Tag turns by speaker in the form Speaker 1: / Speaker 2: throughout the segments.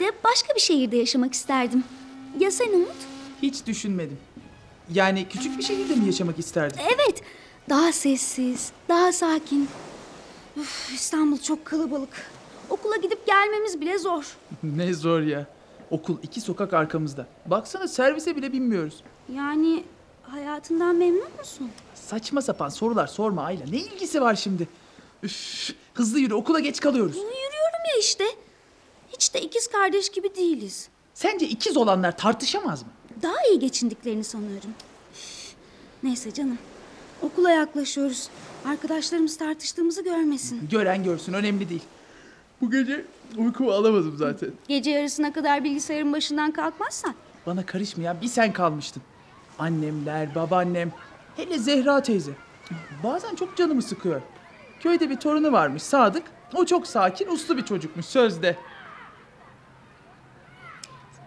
Speaker 1: de başka bir şehirde yaşamak isterdim. Ya sen Umut?
Speaker 2: Hiç düşünmedim. Yani küçük bir şehirde mi yaşamak isterdin?
Speaker 1: Evet, daha sessiz, daha sakin. Üf, İstanbul çok kalabalık. Okula gidip gelmemiz bile zor.
Speaker 2: ne zor ya. Okul iki sokak arkamızda. Baksana servise bile binmiyoruz.
Speaker 1: Yani hayatından memnun musun?
Speaker 2: Saçma sapan sorular sorma Ayla. Ne ilgisi var şimdi? Üf, hızlı yürü okula geç kalıyoruz.
Speaker 1: Yürüyorum ya işte. Hiç de ikiz kardeş gibi değiliz.
Speaker 2: Sence ikiz olanlar tartışamaz mı?
Speaker 1: Daha iyi geçindiklerini sanıyorum. Üf, Neyse canım. Okula yaklaşıyoruz. Arkadaşlarımız tartıştığımızı görmesin.
Speaker 2: Gören görsün önemli değil. Bu gece uykumu alamadım zaten.
Speaker 1: Gece yarısına kadar bilgisayarın başından kalkmazsan
Speaker 2: Bana karışmayan bir sen kalmıştın. Annemler, babaannem, hele Zehra teyze. Bazen çok canımı sıkıyor. Köyde bir torunu varmış Sadık. O çok sakin, uslu bir çocukmuş sözde.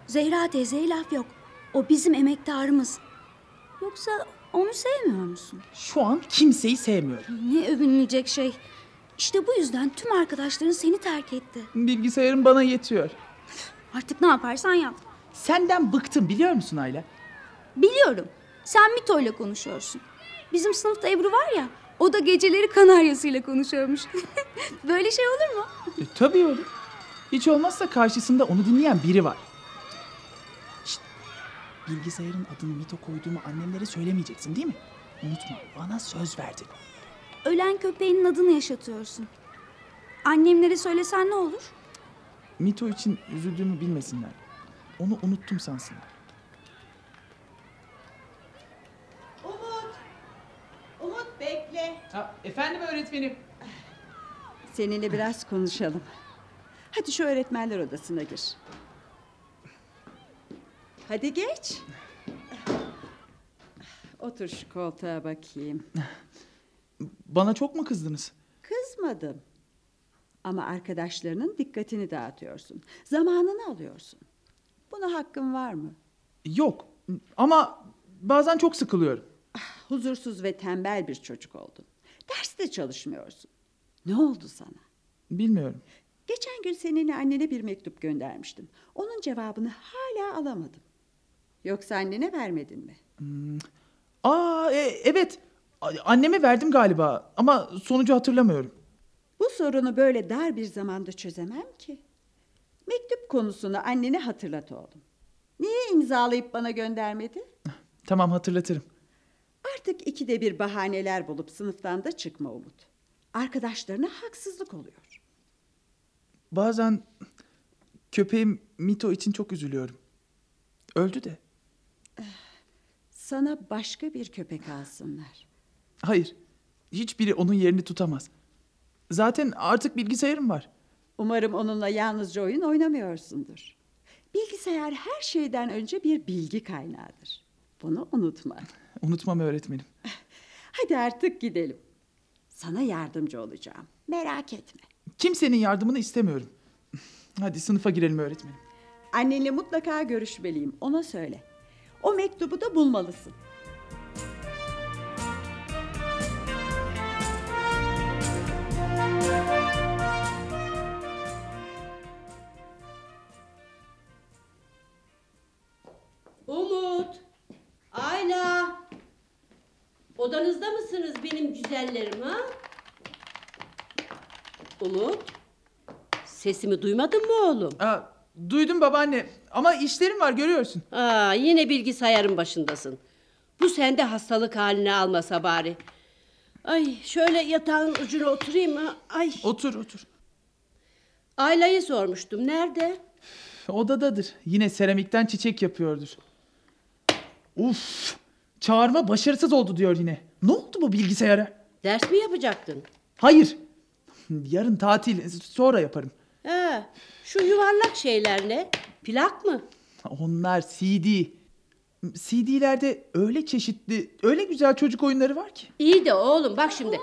Speaker 1: Zehra teyzeye laf yok. O bizim emektarımız. Yoksa onu sevmiyor musun?
Speaker 2: Şu an kimseyi sevmiyorum.
Speaker 1: Ne övünülecek şey. İşte bu yüzden tüm arkadaşların seni terk etti.
Speaker 2: Bilgisayarım bana yetiyor.
Speaker 1: Artık ne yaparsan yap.
Speaker 2: Senden bıktım biliyor musun Ayla?
Speaker 1: Biliyorum. Sen Mito ile konuşuyorsun. Bizim sınıfta Ebru var ya. O da geceleri kanaryasıyla konuşuyormuş. Böyle şey olur mu?
Speaker 2: E, tabii öyle. Hiç olmazsa karşısında onu dinleyen biri var. Bilgisayarın adını Mito koyduğumu annemlere söylemeyeceksin değil mi? Unutma bana söz verdin.
Speaker 1: Ölen köpeğinin adını yaşatıyorsun. Annemlere söylesen ne olur?
Speaker 2: Mito için üzüldüğümü bilmesinler. Onu unuttum sansınlar.
Speaker 3: Umut! Umut bekle.
Speaker 2: Ha, efendim öğretmenim.
Speaker 3: Seninle biraz konuşalım. Hadi şu öğretmenler odasına gir. Hadi geç. Otur şu koltuğa bakayım.
Speaker 2: Bana çok mu kızdınız?
Speaker 3: Kızmadım. Ama arkadaşlarının dikkatini dağıtıyorsun. Zamanını alıyorsun. Buna hakkın var mı?
Speaker 2: Yok. Ama bazen çok sıkılıyorum.
Speaker 3: Huzursuz ve tembel bir çocuk oldun. Derste çalışmıyorsun. Ne oldu sana?
Speaker 2: Bilmiyorum.
Speaker 3: Geçen gün seninle annene bir mektup göndermiştim. Onun cevabını hala alamadım. Yoksa annene vermedin mi?
Speaker 2: Aa e- evet. Anneme verdim galiba ama sonucu hatırlamıyorum.
Speaker 3: Bu sorunu böyle dar bir zamanda çözemem ki. Mektup konusunu annene hatırlat oğlum. Niye imzalayıp bana göndermedi?
Speaker 2: Tamam hatırlatırım.
Speaker 3: Artık ikide bir bahaneler bulup sınıftan da çıkma Umut. Arkadaşlarına haksızlık oluyor.
Speaker 2: Bazen köpeğim Mito için çok üzülüyorum. Öldü de.
Speaker 3: Sana başka bir köpek alsınlar.
Speaker 2: Hayır. Hiçbiri onun yerini tutamaz. Zaten artık bilgisayarım var.
Speaker 3: Umarım onunla yalnızca oyun oynamıyorsundur. Bilgisayar her şeyden önce bir bilgi kaynağıdır. Bunu unutma.
Speaker 2: Unutmam öğretmenim.
Speaker 3: Hadi artık gidelim. Sana yardımcı olacağım. Merak etme.
Speaker 2: Kimsenin yardımını istemiyorum. Hadi sınıfa girelim öğretmenim.
Speaker 3: Annenle mutlaka görüşmeliyim. Ona söyle. O mektubu da bulmalısın.
Speaker 4: Umut, Ayla. Odanızda mısınız benim güzellerim ha? Umut, sesimi duymadın mı oğlum?
Speaker 2: Aa, duydum babaanne ama işlerim var görüyorsun.
Speaker 4: Aa, yine bilgisayarın başındasın. Bu sende hastalık haline almasa bari. Ay şöyle yatağın ucuna oturayım ha. Ay
Speaker 2: Otur otur.
Speaker 4: Ayla'yı sormuştum. Nerede?
Speaker 2: Odadadır. Yine seramikten çiçek yapıyordur. Uf! Çağırma başarısız oldu diyor yine. Ne oldu bu bilgisayara?
Speaker 4: Ders mi yapacaktın?
Speaker 2: Hayır. Yarın tatil sonra yaparım.
Speaker 4: Ha, şu yuvarlak şeyler ne? Plak mı?
Speaker 2: Onlar CD. CD'lerde öyle çeşitli, öyle güzel çocuk oyunları var ki.
Speaker 4: İyi de oğlum bak şimdi.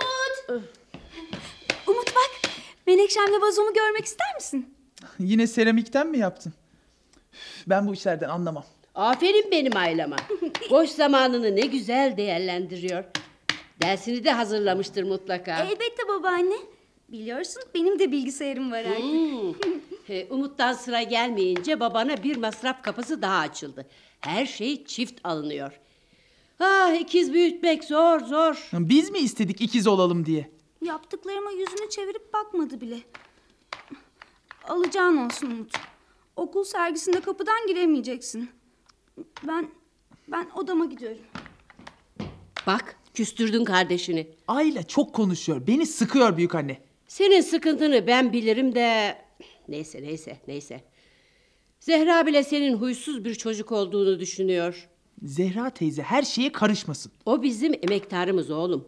Speaker 1: Umut bak. Menekşemle vazomu görmek ister misin?
Speaker 2: Yine seramikten mi yaptın? Ben bu işlerden anlamam.
Speaker 4: Aferin benim ailama. Boş zamanını ne güzel değerlendiriyor. Dersini de hazırlamıştır mutlaka.
Speaker 1: Elbette babaanne. Biliyorsun benim de bilgisayarım var artık.
Speaker 4: Hmm. e, Umut'tan sıra gelmeyince babana bir masraf kapısı daha açıldı. Her şey çift alınıyor. Ah ikiz büyütmek zor zor.
Speaker 2: Biz mi istedik ikiz olalım diye?
Speaker 1: Yaptıklarıma yüzünü çevirip bakmadı bile. Alacağın olsun Umut. Okul sergisinde kapıdan giremeyeceksin. Ben ben odama gidiyorum.
Speaker 4: Bak küstürdün kardeşini.
Speaker 2: Ayla çok konuşuyor. Beni sıkıyor büyük anne.
Speaker 4: Senin sıkıntını ben bilirim de... Neyse neyse neyse. Zehra bile senin huysuz bir çocuk olduğunu düşünüyor.
Speaker 2: Zehra teyze her şeye karışmasın.
Speaker 4: O bizim emektarımız oğlum.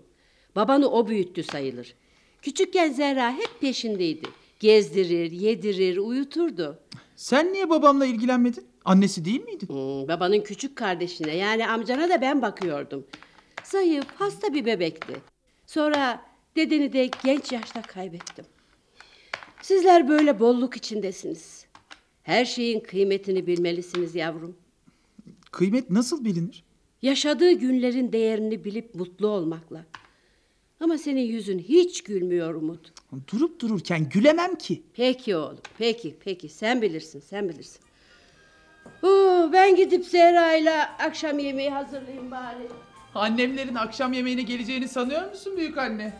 Speaker 4: Babanı o büyüttü sayılır. Küçükken Zehra hep peşindeydi. Gezdirir, yedirir, uyuturdu.
Speaker 2: Sen niye babamla ilgilenmedin? Annesi değil miydin?
Speaker 4: Hmm, babanın küçük kardeşine yani amcana da ben bakıyordum. Zayıf, hasta bir bebekti. Sonra dedeni de genç yaşta kaybettim. Sizler böyle bolluk içindesiniz. Her şeyin kıymetini bilmelisiniz yavrum.
Speaker 2: Kıymet nasıl bilinir?
Speaker 4: Yaşadığı günlerin değerini bilip mutlu olmakla. Ama senin yüzün hiç gülmüyor Umut.
Speaker 2: Durup dururken gülemem ki.
Speaker 4: Peki oğlum, peki, peki. Sen bilirsin, sen bilirsin. Oo, ben gidip Zehra'yla akşam yemeği hazırlayayım bari.
Speaker 2: Annemlerin akşam yemeğine geleceğini sanıyor musun büyük anne?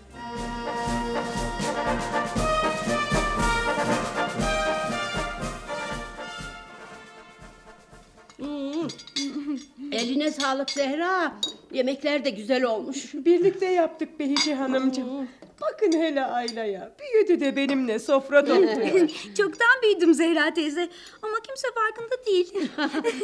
Speaker 4: Eline sağlık Zehra. Yemekler de güzel olmuş.
Speaker 5: Birlikte yaptık Behice Hanımcığım. Bakın hele Ayla'ya. Büyüdü de benimle sofrada oturuyor.
Speaker 1: Çoktan büyüdüm Zehra teyze ama kimse farkında değil.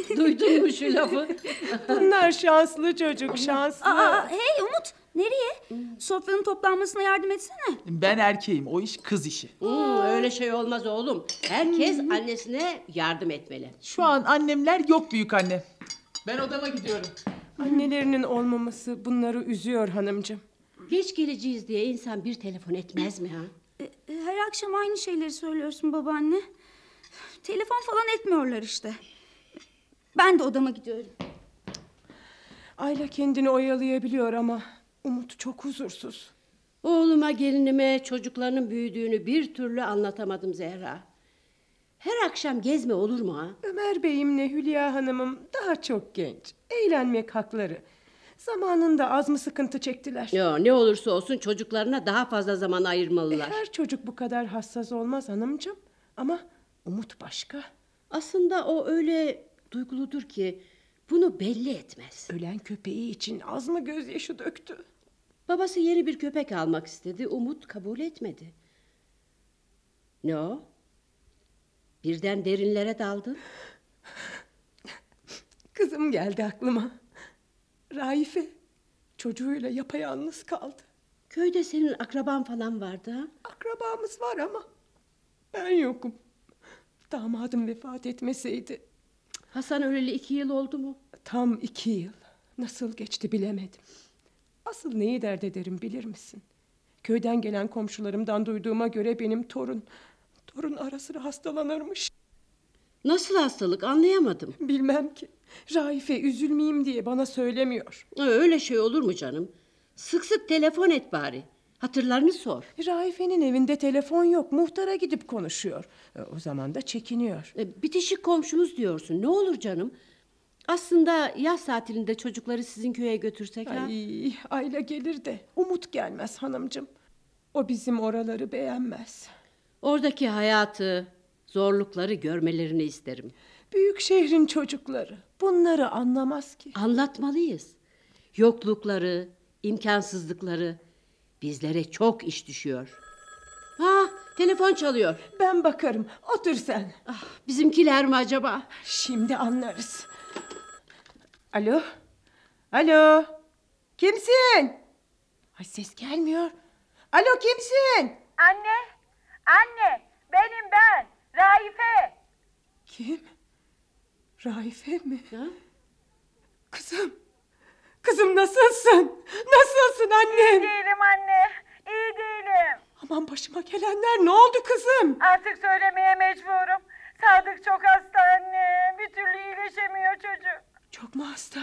Speaker 4: Duydun mu şu lafı?
Speaker 5: Bunlar şanslı çocuk, şanslı.
Speaker 1: Aa, hey Umut nereye? Sofranın toplanmasına yardım etsene.
Speaker 2: Ben erkeğim. O iş kız işi.
Speaker 4: Hmm, öyle şey olmaz oğlum. Herkes annesine yardım etmeli.
Speaker 2: Şu an annemler yok büyük anne. Ben odama gidiyorum.
Speaker 5: Annelerinin olmaması bunları üzüyor hanımcığım.
Speaker 4: Geç geleceğiz diye insan bir telefon etmez mi ha?
Speaker 1: E, e, Her akşam aynı şeyleri söylüyorsun babaanne. Telefon falan etmiyorlar işte. Ben de odama gidiyorum.
Speaker 5: Ayla kendini oyalayabiliyor ama Umut çok huzursuz.
Speaker 4: Oğluma, gelinime çocuklarının büyüdüğünü bir türlü anlatamadım Zehra. Her akşam gezme olur mu ha?
Speaker 5: Ömer Bey'imle Hülya Hanım'ım daha çok genç. Eğlenmek hakları. Zamanında az mı sıkıntı çektiler?
Speaker 4: Yo, ne olursa olsun çocuklarına daha fazla zaman
Speaker 5: E,
Speaker 4: ayırmalılar.
Speaker 5: her çocuk bu kadar hassas olmaz hanımcığım. Ama Umut başka.
Speaker 4: Aslında o öyle duyguludur ki bunu belli etmez.
Speaker 5: Ölen köpeği için az mı gözyaşı döktü?
Speaker 4: Babası yeni bir köpek almak istedi. Umut kabul etmedi. Ne o? Birden derinlere daldın.
Speaker 5: Kızım geldi aklıma. Raife çocuğuyla yapayalnız kaldı.
Speaker 4: Köyde senin akraban falan vardı ha?
Speaker 5: Akrabamız var ama ben yokum. Damadım vefat etmeseydi
Speaker 4: Hasan öleli iki yıl oldu mu?
Speaker 5: tam iki yıl. Nasıl geçti bilemedim. Asıl neyi dert ederim bilir misin? Köyden gelen komşularımdan duyduğuma göre benim torun, torun ara sıra hastalanırmış.
Speaker 4: Nasıl hastalık anlayamadım.
Speaker 5: Bilmem ki. Raife üzülmeyeyim diye bana söylemiyor.
Speaker 4: Öyle şey olur mu canım? Sık sık telefon et bari. Hatırlarını sor.
Speaker 5: Raife'nin evinde telefon yok. Muhtara gidip konuşuyor. E, O zaman da çekiniyor.
Speaker 4: E, bitişik komşumuz diyorsun. Ne olur canım? Aslında yaz tatilinde çocukları sizin köye götürsek ha?
Speaker 5: Ay, Ayla gelir de Umut gelmez hanımcığım. O bizim oraları beğenmez.
Speaker 4: Oradaki hayatı, zorlukları görmelerini isterim.
Speaker 5: Büyük şehrin çocukları bunları anlamaz ki.
Speaker 4: Anlatmalıyız. Yoklukları, imkansızlıkları bizlere çok iş düşüyor. Ha, telefon çalıyor.
Speaker 5: Ben bakarım. Otur sen.
Speaker 4: Ah, bizimkiler mi acaba?
Speaker 5: Şimdi anlarız. Alo? Alo? Kimsin? Ay ses gelmiyor. Alo kimsin?
Speaker 6: Anne, anne, benim ben, Raife.
Speaker 5: Kim? Raife mi?
Speaker 4: Ha?
Speaker 5: Kızım. Kızım nasılsın? Nasılsın annem?
Speaker 6: Değilim anne, iyi değilim.
Speaker 5: Aman başıma gelenler ne oldu kızım?
Speaker 6: Artık söylemeye mecburum. Sadık çok hasta anne, bir türlü iyileşemiyor çocuk.
Speaker 5: Çok mu hasta?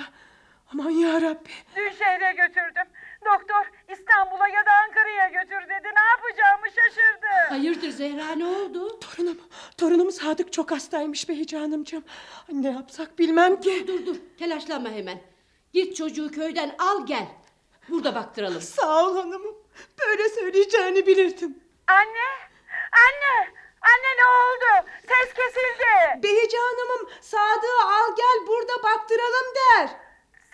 Speaker 5: Aman ya Rabbi.
Speaker 6: Dün şehre götürdüm. Doktor İstanbul'a ya da Ankara'ya götür dedi. Ne yapacağımı şaşırdı.
Speaker 4: Hayırdır Zehra ne oldu?
Speaker 5: Torunum, torunum Sadık çok hastaymış Behice Hanımcığım. Ne yapsak bilmem ki.
Speaker 4: Dur dur telaşlanma hemen. Git çocuğu köyden al gel. Burada baktıralım.
Speaker 5: Sağ ol hanımım. Böyle söyleyeceğini bilirdim.
Speaker 6: Anne, anne, anne ne oldu? Ses kesildi.
Speaker 5: Behice Hanım'ım Sadık'ı al gel burada baktıralım der.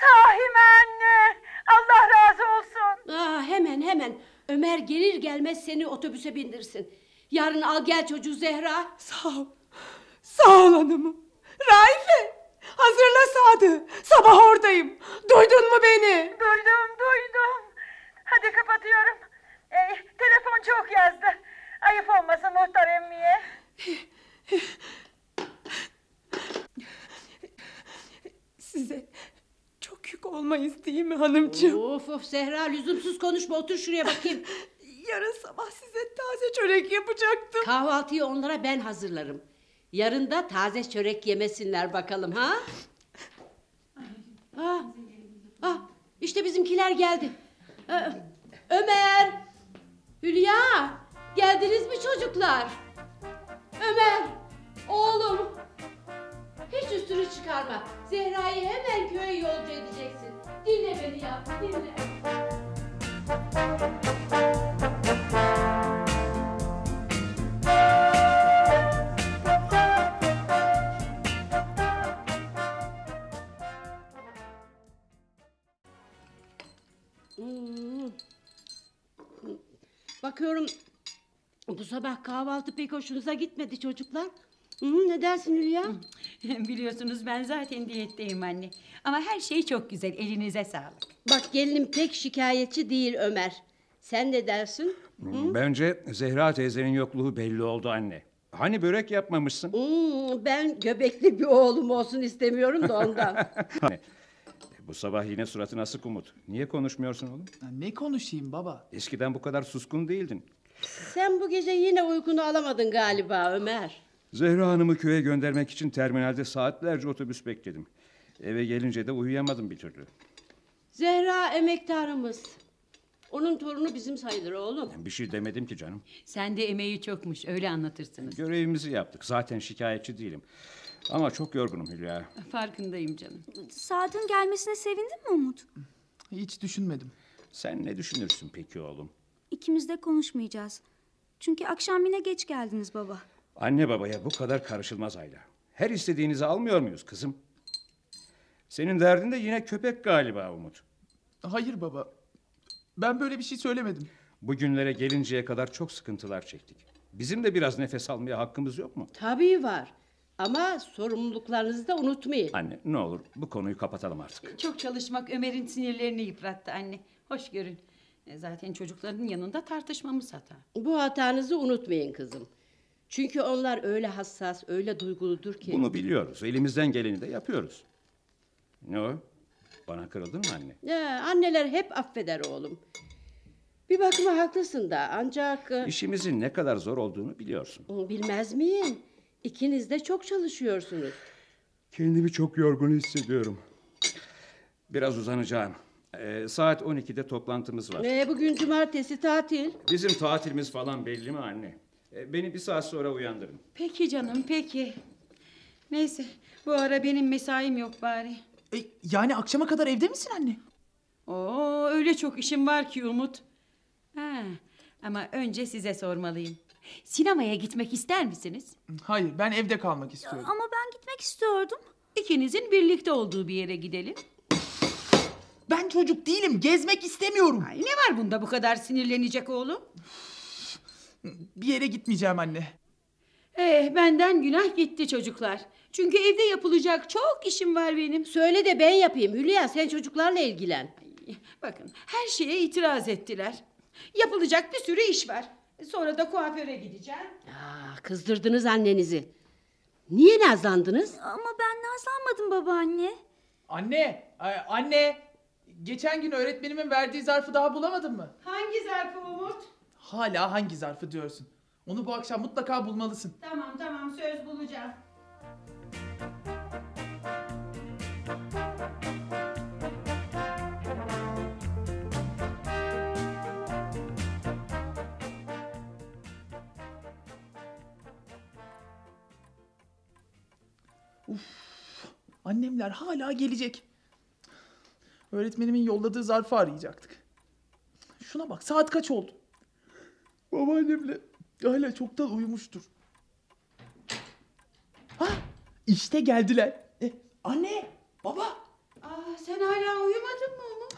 Speaker 6: Sahi mi anne? Allah razı olsun.
Speaker 4: Aa, Ah, hemen hemen. Ömer gelir gelmez seni otobüse bindirsin. Yarın al gel çocuğu Zehra.
Speaker 5: Sağ ol. Sağ ol hanımım. Raife hazırla Sadık'ı. Sabah oradayım. Duydun mu beni?
Speaker 6: Duydum, duydum. Hadi kapatıyorum. Ee, telefon çok yazdı. Ayıp olmasın muhtar emmiye.
Speaker 5: Size çok yük olmayız değil mi hanımcığım?
Speaker 4: Of of Zehra lüzumsuz konuşma otur şuraya bakayım.
Speaker 5: Yarın sabah size taze çörek yapacaktım.
Speaker 4: Kahvaltıyı onlara ben hazırlarım. Yarın da taze çörek yemesinler bakalım ha? Ah, ah, işte bizimkiler geldi. Ee, Ömer, Hülya, geldiniz mi çocuklar? Ömer, oğlum. Hiç üstünü çıkarma. Zehra'yı hemen köye yolcu edeceksin. Dinle beni ya, dinle. Hmm. Bakıyorum bu sabah kahvaltı pek hoşunuza gitmedi çocuklar. Hı, ne dersin Hülya?
Speaker 7: Biliyorsunuz ben zaten diyetteyim anne. Ama her şey çok güzel. Elinize sağlık.
Speaker 4: Bak gelinim pek şikayetçi değil Ömer. Sen ne dersin?
Speaker 8: Bence Zehra teyzenin yokluğu belli oldu anne. Hani börek yapmamışsın?
Speaker 4: Hmm, ben göbekli bir oğlum olsun istemiyorum da ondan.
Speaker 8: Hani, Bu sabah yine suratın asık Umut. Niye konuşmuyorsun oğlum?
Speaker 2: Ya ne konuşayım baba?
Speaker 8: Eskiden bu kadar suskun değildin.
Speaker 4: Sen bu gece yine uykunu alamadın galiba Ömer.
Speaker 8: Zehra Hanım'ı köye göndermek için terminalde saatlerce otobüs bekledim. Eve gelince de uyuyamadım bir türlü.
Speaker 4: Zehra emektarımız. Onun torunu bizim sayılır oğlum.
Speaker 8: Bir şey demedim ki canım.
Speaker 7: Sen de emeği çokmuş. Öyle anlatırsınız.
Speaker 8: Görevimizi yaptık. Zaten şikayetçi değilim. Ama çok yorgunum Hülya.
Speaker 7: Farkındayım canım.
Speaker 1: Sadık'ın gelmesine sevindin mi Umut?
Speaker 2: Hiç düşünmedim.
Speaker 8: Sen ne düşünürsün peki oğlum?
Speaker 1: İkimiz de konuşmayacağız. Çünkü akşam yine geç geldiniz baba.
Speaker 8: Anne babaya bu kadar karışılmaz Ayla. Her istediğinizi almıyor muyuz kızım? Senin derdin de yine köpek galiba Umut.
Speaker 2: Hayır baba. Ben böyle bir şey söylemedim.
Speaker 8: Bugünlere gelinceye kadar çok sıkıntılar çektik. Bizim de biraz nefes almaya hakkımız yok mu?
Speaker 4: Tabii var. Ama sorumluluklarınızı da unutmayın.
Speaker 8: Anne ne olur bu konuyu kapatalım artık.
Speaker 7: Çok çalışmak Ömer'in sinirlerini yıprattı anne. Hoş görün. E, Zaten çocukların yanında tartışmamız hata.
Speaker 4: Bu hatanızı unutmayın kızım. Çünkü onlar öyle hassas, öyle duyguludur ki.
Speaker 8: Bunu biliyoruz. Elimizden geleni de yapıyoruz. Ne o? Bana kırıldın mı anne?
Speaker 4: Ya, anneler hep affeder oğlum. Bir bakıma haklısın da ancak... e,
Speaker 8: İşimizin ne kadar zor olduğunu biliyorsun.
Speaker 4: Bilmez miyim? İkiniz de çok çalışıyorsunuz.
Speaker 8: Kendimi çok yorgun hissediyorum. Biraz uzanacağım. Ee, saat 12'de toplantımız var.
Speaker 4: Ee, bugün cumartesi tatil.
Speaker 8: Bizim tatilimiz falan belli mi anne? Ee, beni bir saat sonra uyandırın.
Speaker 7: Peki canım peki. Neyse bu ara benim mesaim yok bari.
Speaker 2: E, yani akşama kadar evde misin anne?
Speaker 7: Oo öyle çok işim var ki Umut. Ha, ama önce size sormalıyım. Sinemaya gitmek ister misiniz?
Speaker 2: Hayır ben evde kalmak istiyorum.
Speaker 1: Ama ben gitmek istiyordum.
Speaker 7: İkinizin birlikte olduğu bir yere gidelim.
Speaker 2: Ben çocuk değilim gezmek istemiyorum.
Speaker 7: Ay, ne var bunda bu kadar sinirlenecek oğlum?
Speaker 2: Bir yere gitmeyeceğim anne.
Speaker 7: Eh benden günah gitti çocuklar. Çünkü evde yapılacak çok işim var benim.
Speaker 4: Söyle de ben yapayım. Hülya sen çocuklarla ilgilen.
Speaker 7: Ay, Bakın her şeye itiraz ettiler. Yapılacak bir sürü iş var. Sonra da kuaföre gideceğim.
Speaker 4: Aa, kızdırdınız annenizi. Niye nazlandınız?
Speaker 1: Ama ben nazlanmadım babaanne.
Speaker 2: Anne, ay, anne. Geçen gün öğretmenimin verdiği zarfı daha bulamadın mı?
Speaker 7: Hangi zarfı Umut?
Speaker 2: Hala hangi zarfı diyorsun? Onu bu akşam mutlaka bulmalısın.
Speaker 7: Tamam tamam söz bulacağım.
Speaker 2: Uf, annemler hala gelecek. Öğretmenimin yolladığı zarfı arayacaktık. Şuna bak saat kaç oldu? Babaannemle hala çoktan uyumuştur. Ha işte geldiler. E, anne baba
Speaker 4: Aa, sen hala uyumadın mı Umut?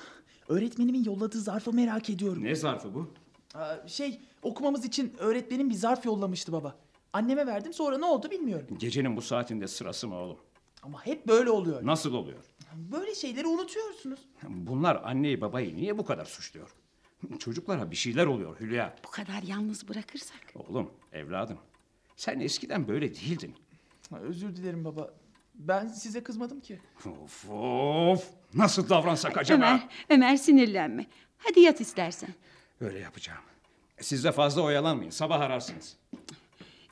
Speaker 2: öğretmenimin yolladığı zarfı merak ediyorum.
Speaker 8: Ne zarfı bu?
Speaker 2: Aa, şey okumamız için öğretmenim bir zarf yollamıştı baba. Anneme verdim sonra ne oldu bilmiyorum.
Speaker 8: Gecenin bu saatinde sırası mı oğlum?
Speaker 2: Ama hep böyle oluyor.
Speaker 8: Nasıl oluyor?
Speaker 2: Böyle şeyleri unutuyorsunuz.
Speaker 8: Bunlar anneyi babayı niye bu kadar suçluyor? Çocuklara bir şeyler oluyor Hülya.
Speaker 7: Bu kadar yalnız bırakırsak.
Speaker 8: Oğlum, evladım. Sen eskiden böyle değildin.
Speaker 2: Ha, Özür dilerim baba. Ben size kızmadım ki.
Speaker 8: Of of. Nasıl davransak acaba?
Speaker 7: Ömer, Ömer sinirlenme. Hadi yat istersen.
Speaker 8: Öyle yapacağım. Siz de fazla oyalanmayın. Sabah ararsınız.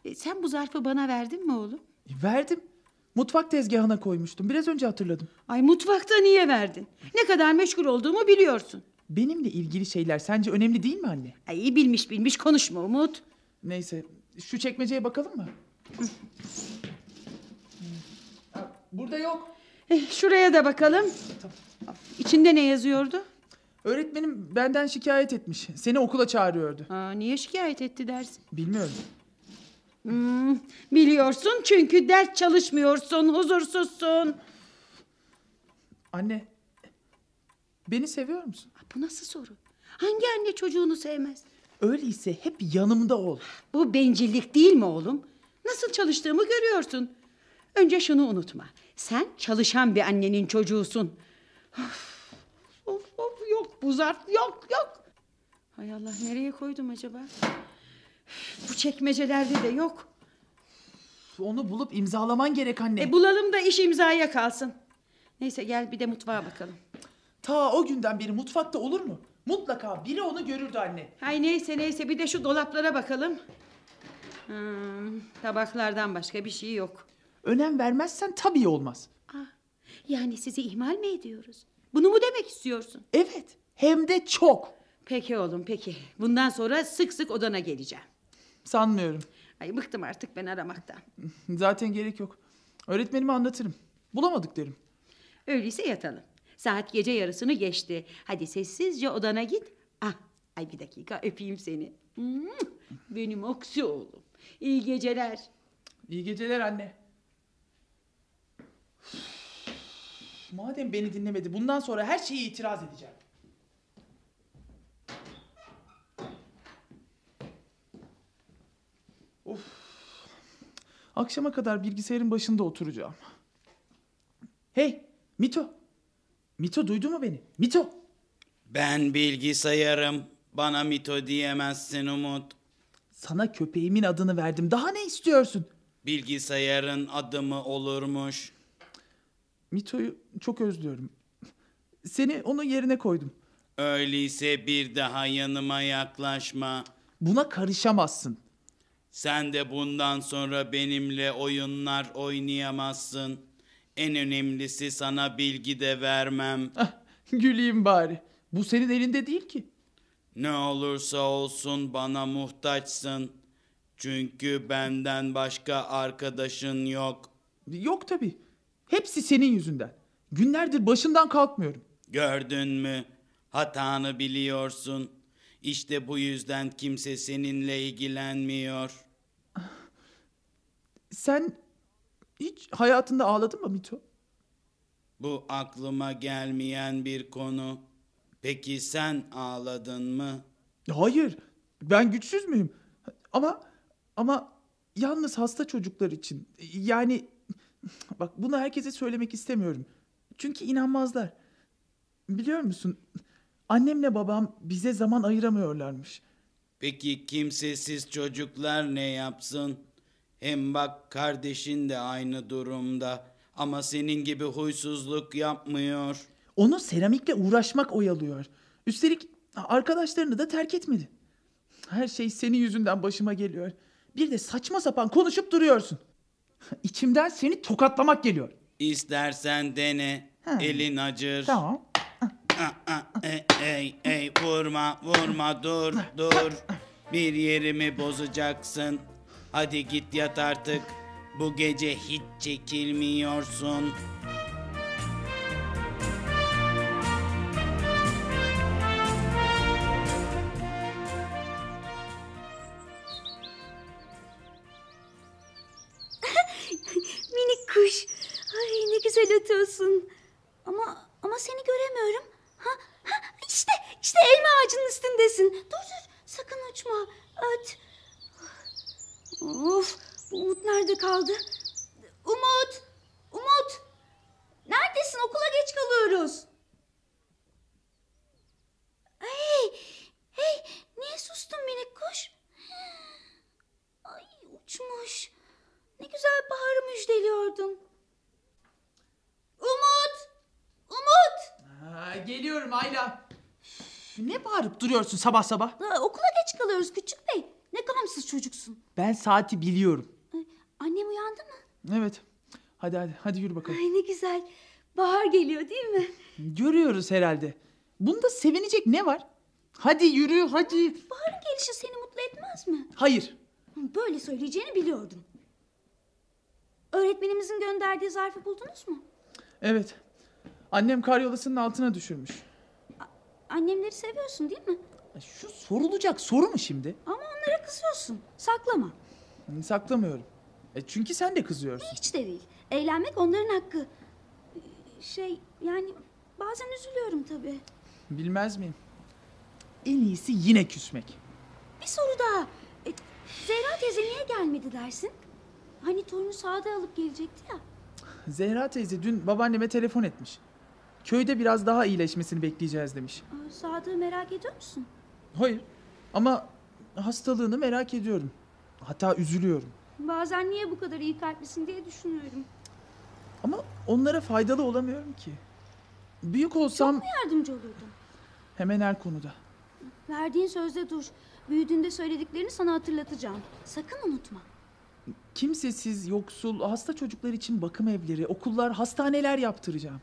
Speaker 7: E, sen bu zarfı bana verdin mi oğlum?
Speaker 2: E, Verdim. Mutfak tezgahına koymuştum. Biraz önce hatırladım.
Speaker 7: Ay mutfakta niye verdin? Ne kadar meşgul olduğumu biliyorsun.
Speaker 2: Benimle ilgili şeyler sence önemli değil mi anne?
Speaker 7: Ay iyi bilmiş bilmiş konuşma Umut.
Speaker 2: Neyse şu çekmeceye bakalım mı? Burada yok.
Speaker 7: Eh, şuraya da bakalım. İçinde ne yazıyordu?
Speaker 2: Öğretmenim benden şikayet etmiş. Seni okula çağırıyordu.
Speaker 7: Aa, niye şikayet etti dersin?
Speaker 2: Bilmiyorum.
Speaker 7: Hmm, biliyorsun çünkü ders çalışmıyorsun, huzursuzsun.
Speaker 2: Anne. Beni seviyor musun?
Speaker 7: Bu nasıl soru? Hangi anne çocuğunu sevmez?
Speaker 2: Öyleyse hep yanımda ol.
Speaker 7: Bu bencillik değil mi oğlum? Nasıl çalıştığımı görüyorsun. Önce şunu unutma. Sen çalışan bir annenin çocuğusun. Of, of, of, yok bu zarf yok yok. Hay Allah nereye koydum acaba? Bu çekmecelerde de yok.
Speaker 2: Onu bulup imzalaman gerek anne.
Speaker 7: E bulalım da iş imzaya kalsın. Neyse gel bir de mutfağa bakalım.
Speaker 2: Ta o günden beri mutfakta olur mu? Mutlaka biri onu görürdü anne.
Speaker 7: Hay neyse neyse bir de şu dolaplara bakalım. Hmm, tabaklardan başka bir şey yok.
Speaker 2: Önem vermezsen tabii olmaz.
Speaker 7: Ah, yani sizi ihmal mi ediyoruz? Bunu mu demek istiyorsun?
Speaker 2: Evet. Hem de çok.
Speaker 7: Peki oğlum peki. Bundan sonra sık sık odana geleceğim.
Speaker 2: Sanmıyorum.
Speaker 7: Ay bıktım artık ben aramaktan.
Speaker 2: Zaten gerek yok. Öğretmenime anlatırım. Bulamadık derim.
Speaker 7: Öyleyse yatalım. Saat gece yarısını geçti. Hadi sessizce odana git. Ah, ay bir dakika öpeyim seni. Hmm, Benim aksi oğlum. İyi geceler.
Speaker 2: İyi geceler anne. Madem beni dinlemedi bundan sonra her şeye itiraz edeceğim. Of. Akşama kadar bilgisayarın başında oturacağım. Hey Mito. Mito duydu mu beni? Mito.
Speaker 9: Ben bilgisayarım. Bana mito diyemezsin Umut.
Speaker 2: Sana köpeğimin adını verdim. Daha ne istiyorsun?
Speaker 9: Bilgisayarın adı mı olurmuş?
Speaker 2: Mito'yu çok özlüyorum. Seni onun yerine koydum.
Speaker 9: Öyleyse bir daha yanıma yaklaşma.
Speaker 2: Buna karışamazsın.
Speaker 9: Sen de bundan sonra benimle oyunlar oynayamazsın. En önemlisi sana bilgi de vermem.
Speaker 2: Ah, güleyim bari. Bu senin elinde değil ki.
Speaker 9: Ne olursa olsun bana muhtaçsın. Çünkü benden başka arkadaşın yok.
Speaker 2: Yok tabii. Hepsi senin yüzünden. Günlerdir başından kalkmıyorum.
Speaker 9: Gördün mü? Hatanı biliyorsun. İşte bu yüzden kimse seninle ilgilenmiyor.
Speaker 2: Sen hiç hayatında ağladın mı Mito?
Speaker 9: Bu aklıma gelmeyen bir konu. Peki sen ağladın mı?
Speaker 2: Hayır. Ben güçsüz müyüm? Ama ama yalnız hasta çocuklar için. Yani bak bunu herkese söylemek istemiyorum. Çünkü inanmazlar. Biliyor musun? Annemle babam bize zaman ayıramıyorlarmış.
Speaker 9: Peki kimsesiz çocuklar ne yapsın? Hem bak kardeşin de aynı durumda. Ama senin gibi huysuzluk yapmıyor.
Speaker 2: Onu seramikle uğraşmak oyalıyor. Üstelik arkadaşlarını da terk etmedi. Her şey senin yüzünden başıma geliyor. Bir de saçma sapan konuşup duruyorsun. İçimden seni tokatlamak geliyor.
Speaker 9: İstersen dene.
Speaker 2: Ha.
Speaker 9: Elin acır.
Speaker 2: Tamam.
Speaker 9: Aa, aa, ey, ey, ey, vurma, vurma, dur, dur. Bir yerimi bozacaksın. Hadi git yat artık. Bu gece hiç çekilmiyorsun.
Speaker 2: Duruyorsun sabah sabah?
Speaker 1: Ha, okula geç kalıyoruz küçük bey. Ne gamsız çocuksun.
Speaker 2: Ben saati biliyorum.
Speaker 1: Ay, Annem uyandı mı?
Speaker 2: Evet. Hadi hadi hadi yürü bakalım.
Speaker 1: Ay ne güzel. Bahar geliyor değil mi?
Speaker 2: Görüyoruz herhalde. Bunda sevinecek ne var? Hadi yürü hadi.
Speaker 1: Baharın gelişi seni mutlu etmez mi?
Speaker 2: Hayır.
Speaker 1: Böyle söyleyeceğini biliyordum. Öğretmenimizin gönderdiği zarfı buldunuz mu?
Speaker 2: Evet. Annem karyolasının altına düşürmüş.
Speaker 1: Annemleri seviyorsun değil mi?
Speaker 2: Şu sorulacak soru mu şimdi?
Speaker 1: Ama onlara kızıyorsun. Saklama.
Speaker 2: Saklamıyorum. E çünkü sen de kızıyorsun.
Speaker 1: Hiç de değil. Eğlenmek onların hakkı. Şey yani bazen üzülüyorum tabii.
Speaker 2: Bilmez miyim? En iyisi yine küsmek.
Speaker 1: Bir soru daha. E, Zehra teyze niye gelmedi dersin? Hani torunu sağda alıp gelecekti ya.
Speaker 2: Zehra teyze dün babaanneme telefon etmiş. Köyde biraz daha iyileşmesini bekleyeceğiz demiş.
Speaker 1: Sadık'ı merak ediyor musun?
Speaker 2: Hayır. Ama hastalığını merak ediyorum. Hatta üzülüyorum.
Speaker 1: Bazen niye bu kadar iyi kalplisin diye düşünüyorum.
Speaker 2: Ama onlara faydalı olamıyorum ki. Büyük olsam
Speaker 1: Yardımcı olurdum.
Speaker 2: hemen her konuda.
Speaker 1: Verdiğin sözde dur. Büyüdüğünde söylediklerini sana hatırlatacağım. Sakın unutma.
Speaker 2: Kimsesiz, yoksul, hasta çocuklar için bakım evleri, okullar, hastaneler yaptıracağım.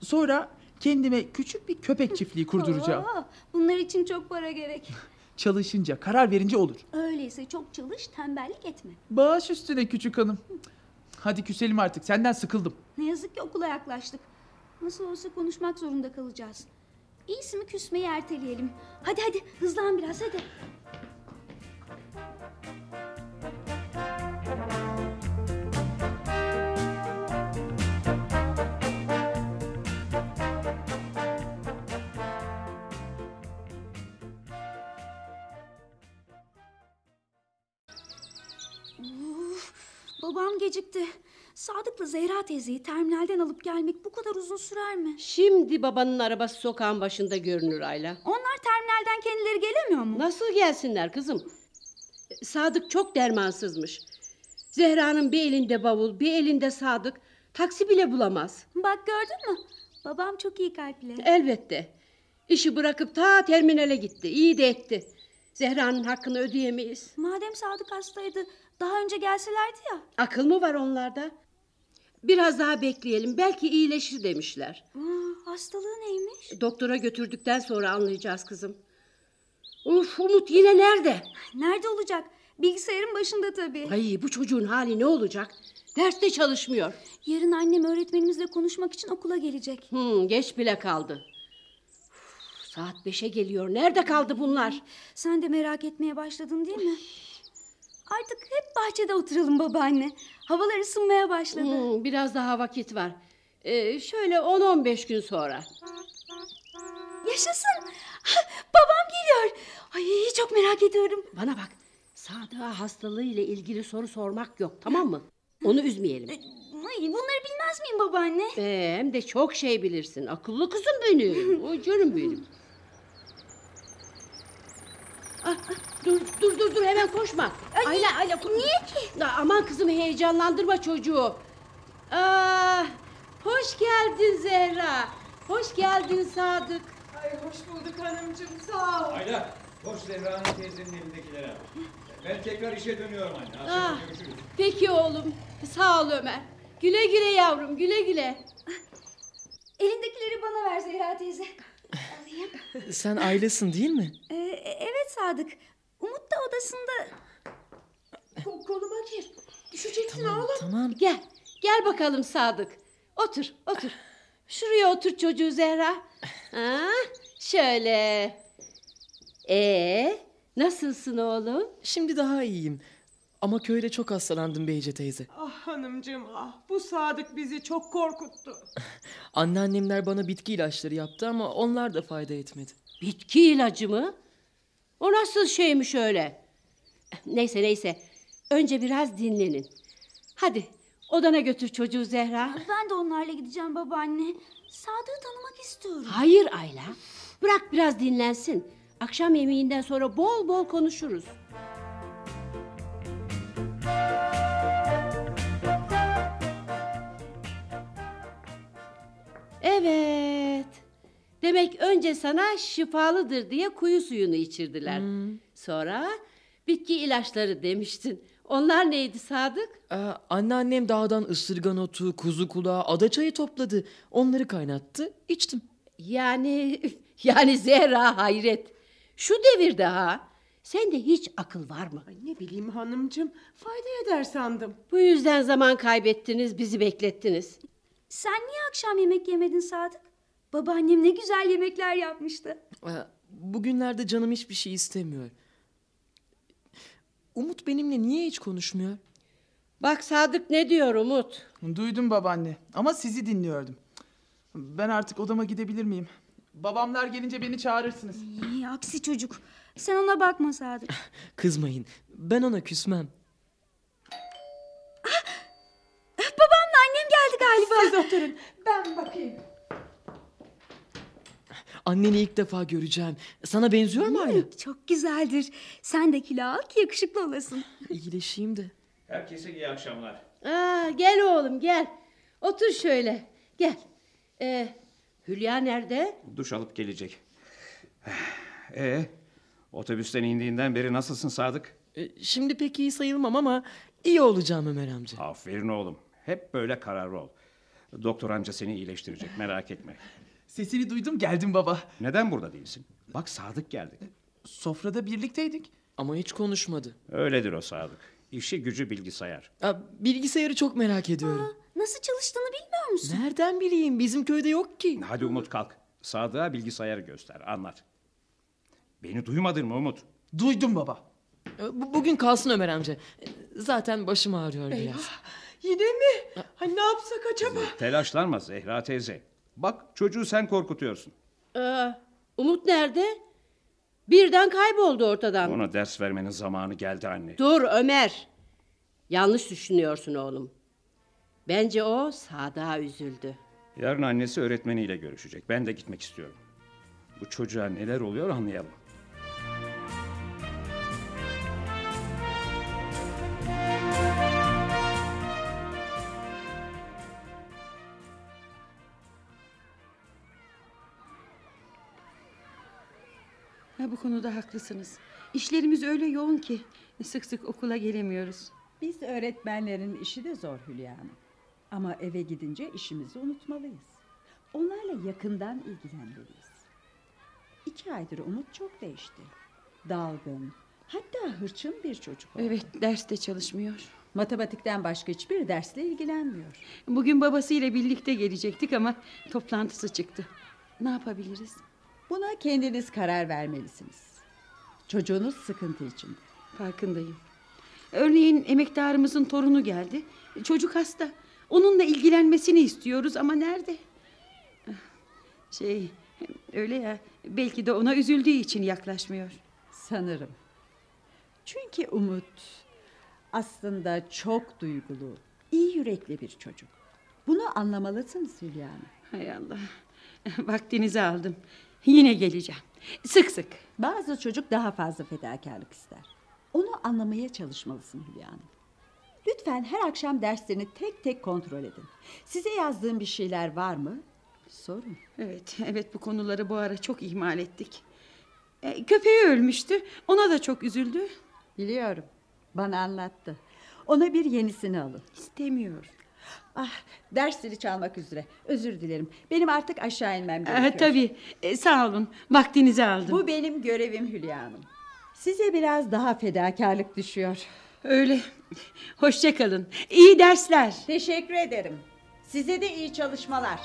Speaker 2: Sonra kendime küçük bir köpek çiftliği kurduracağım.
Speaker 1: Oo, bunlar için çok para gerek.
Speaker 2: Çalışınca, karar verince olur.
Speaker 1: Öyleyse çok çalış, tembellik etme.
Speaker 2: Bağış üstüne küçük hanım. Hadi küselim artık. Senden sıkıldım.
Speaker 1: Ne yazık ki okula yaklaştık. Nasıl olsa konuşmak zorunda kalacağız. İyisi mi küsmeyi erteleyelim. Hadi hadi hızlan biraz hadi. Babam gecikti. Sadık'la Zehra teyzeyi terminalden alıp gelmek bu kadar uzun sürer mi?
Speaker 4: Şimdi babanın arabası sokağın başında görünür Ayla.
Speaker 1: Onlar terminalden kendileri gelemiyor mu?
Speaker 4: Nasıl gelsinler kızım? Sadık çok dermansızmış. Zehra'nın bir elinde bavul, bir elinde Sadık. Taksi bile bulamaz.
Speaker 1: Bak gördün mü? Babam çok iyi kalpli.
Speaker 4: Elbette. İşi bırakıp ta terminale gitti. İyi de etti. Zehra'nın hakkını ödeyemeyiz.
Speaker 1: Madem Sadık hastaydı daha önce gelselerdi ya.
Speaker 4: Akıl mı var onlarda? Biraz daha bekleyelim. Belki iyileşir demişler.
Speaker 1: Aa, hastalığı neymiş?
Speaker 4: Doktora götürdükten sonra anlayacağız kızım. Uf Umut yine nerede?
Speaker 1: Nerede olacak? Bilgisayarın başında tabii.
Speaker 4: Ay bu çocuğun hali ne olacak? Derste çalışmıyor.
Speaker 1: Yarın annem öğretmenimizle konuşmak için okula gelecek.
Speaker 4: Hmm, geç bile kaldı. Uf, saat beşe geliyor. Nerede kaldı bunlar?
Speaker 1: Sen de merak etmeye başladın değil mi? Artık hep bahçede oturalım babaanne. Havalar ısınmaya başladı.
Speaker 4: Hmm, biraz daha vakit var. Ee, şöyle 10-15 gün sonra.
Speaker 1: Yaşasın. Babam geliyor. Ay çok merak ediyorum.
Speaker 4: Bana bak. Sadık'a hastalığı ile ilgili soru sormak yok tamam mı? Onu üzmeyelim.
Speaker 1: Ay, bunları bilmez miyim babaanne?
Speaker 4: Ee, hem de çok şey bilirsin. Akıllı kızım benim. O canım benim. Ah, ah, dur dur dur dur hemen koşma. Ayla Ayla. Niye ki? aman kızım heyecanlandırma çocuğu. Ah, hoş geldin Zehra. Hoş geldin Sadık.
Speaker 5: Ay hoş bulduk hanımcığım sağ ol.
Speaker 8: Ayla, koş Zehra'nın teyzenin elindekilere. Ben tekrar işe dönüyorum anne.
Speaker 4: Ah,
Speaker 8: görüşürüz.
Speaker 4: peki oğlum. Sağ ol Ömer. Güle güle yavrum güle güle.
Speaker 1: Elindekileri bana ver Zehra teyze. Alayım.
Speaker 10: Sen Ayla'sın değil mi?
Speaker 1: Ee, evet Sadık. Umut da odasında... Ko- koluma gir. Düşecek
Speaker 10: Tamam, tamam.
Speaker 4: Gel. Gel bakalım Sadık. Otur, otur. Şuraya otur çocuğu Zehra. Ha, şöyle. Ee, nasılsın oğlum?
Speaker 10: Şimdi daha iyiyim. Ama köyde çok hastalandım Beyce teyze.
Speaker 5: Ah hanımcığım ah bu Sadık bizi çok korkuttu.
Speaker 10: Anneannemler bana bitki ilaçları yaptı ama onlar da fayda etmedi.
Speaker 4: Bitki ilacı mı? O nasıl şeymiş öyle? Neyse neyse. Önce biraz dinlenin. Hadi odana götür çocuğu Zehra.
Speaker 1: Ben de onlarla gideceğim babaanne. Sadık'ı tanımak istiyorum.
Speaker 4: Hayır Ayla. Bırak biraz dinlensin. Akşam yemeğinden sonra bol bol konuşuruz. Evet. Demek önce sana şifalıdır diye kuyu suyunu içirdiler. Sonra bitki ilaçları demiştin. Onlar neydi Sadık?
Speaker 10: Ee, anneannem dağdan ısırgan otu, kuzu kulağı, adaçayı topladı. Onları kaynattı, içtim.
Speaker 4: Yani yani Zehra hayret. Şu devirde ha. Sende hiç akıl var mı?
Speaker 5: Ay ne bileyim hanımcığım fayda eder sandım.
Speaker 4: Bu yüzden zaman kaybettiniz, bizi beklettiniz.
Speaker 1: Sen niye akşam yemek yemedin Sadık? Babaannem ne güzel yemekler yapmıştı.
Speaker 10: Bugünlerde canım hiçbir şey istemiyor. Umut benimle niye hiç konuşmuyor?
Speaker 4: Bak Sadık ne diyor Umut?
Speaker 2: Duydum babaanne ama sizi dinliyordum. Ben artık odama gidebilir miyim? Babamlar gelince beni çağırırsınız.
Speaker 1: İyi, aksi çocuk. Sen ona bakma Sadık.
Speaker 10: Kızmayın. Ben ona küsmem.
Speaker 1: Babamla annem geldi galiba.
Speaker 5: Siz oturun ben bakayım.
Speaker 10: Anneni ilk defa göreceğim. Sana benziyor mu Ayla?
Speaker 1: Çok güzeldir. Sen de kilo al ki yakışıklı olasın.
Speaker 10: İyileşeyim de.
Speaker 8: Herkese iyi akşamlar.
Speaker 4: Aa, gel oğlum gel. Otur şöyle. Gel. Ee, Hülya nerede?
Speaker 8: Duş alıp gelecek. Ee, otobüsten indiğinden beri nasılsın Sadık?
Speaker 10: Ee, Şimdi pek iyi sayılmam ama iyi olacağım Ömer amca.
Speaker 8: Aferin oğlum. Hep böyle kararlı ol. Doktor amca seni iyileştirecek merak etme.
Speaker 2: Sesini duydum geldim baba.
Speaker 8: Neden burada değilsin? Bak Sadık geldi.
Speaker 2: Sofrada birlikteydik.
Speaker 10: Ama hiç konuşmadı.
Speaker 8: Öyledir o Sadık. İşi gücü bilgisayar.
Speaker 10: Aa, bilgisayarı çok merak ediyorum.
Speaker 1: Nasıl çalıştığını bilmiyor musun?
Speaker 10: Nereden bileyim? Bizim köyde yok ki.
Speaker 8: Hadi Umut kalk. Sadık'a bilgisayarı göster anlat. Beni duymadın mı Umut?
Speaker 2: Duydum baba.
Speaker 10: Ee, bu- Bugün kalsın Ömer amca. Ee, Zaten başım ağrıyor biraz.
Speaker 5: Yine mi? Ha, ne yapsak acaba?
Speaker 8: Telaşlanma Zehra teyze. Bak çocuğu sen korkutuyorsun.
Speaker 4: Aa, Umut nerede? Birden kayboldu ortadan.
Speaker 8: Ona ders vermenin zamanı geldi anne.
Speaker 4: Dur Ömer. Yanlış düşünüyorsun oğlum. Bence o Sadık'a üzüldü.
Speaker 8: Yarın annesi öğretmeniyle görüşecek. Ben de gitmek istiyorum. Bu çocuğa neler oluyor anlayalım.
Speaker 7: Konuda haklısınız. İşlerimiz öyle yoğun ki sık sık okula gelemiyoruz.
Speaker 3: Biz öğretmenlerin işi de zor Hülya Hanım. Ama eve gidince işimizi unutmalıyız. Onlarla yakından ilgilenmeliyiz. İki aydır Umut çok değişti. Dalgın, hatta hırçın bir çocuk oldu.
Speaker 7: Evet derste çalışmıyor.
Speaker 3: Matematikten başka hiçbir dersle ilgilenmiyor.
Speaker 7: Bugün babasıyla birlikte gelecektik ama toplantısı çıktı. Ne yapabiliriz?
Speaker 3: Buna kendiniz karar vermelisiniz. Çocuğunuz sıkıntı içinde.
Speaker 7: Farkındayım. Örneğin emektarımızın torunu geldi. Çocuk hasta. Onunla ilgilenmesini istiyoruz ama nerede? Şey öyle ya belki de ona üzüldüğü için yaklaşmıyor.
Speaker 3: Sanırım. Çünkü Umut aslında çok duygulu, iyi yürekli bir çocuk. Bunu anlamalısınız Hülya Hanım.
Speaker 7: Hay Allah. Vaktinizi aldım. Yine geleceğim. Sık sık.
Speaker 3: Bazı çocuk daha fazla fedakarlık ister. Onu anlamaya çalışmalısın Hülya Hanım. Lütfen her akşam derslerini tek tek kontrol edin. Size yazdığım bir şeyler var mı? Sorun.
Speaker 7: Evet, evet bu konuları bu ara çok ihmal ettik. E, köpeği ölmüştü. Ona da çok üzüldü.
Speaker 3: Biliyorum. Bana anlattı. Ona bir yenisini alın.
Speaker 7: İstemiyor.
Speaker 3: Ah, ders zili çalmak üzere. Özür dilerim. Benim artık aşağı inmem
Speaker 7: Ee,
Speaker 3: gerekiyor.
Speaker 7: tabii. E, sağ olun. Vaktinizi aldım.
Speaker 3: Bu benim görevim Hülya Hanım. Size biraz daha fedakarlık düşüyor.
Speaker 7: Öyle. Hoşça kalın. İyi dersler.
Speaker 3: Teşekkür ederim. Size de iyi çalışmalar.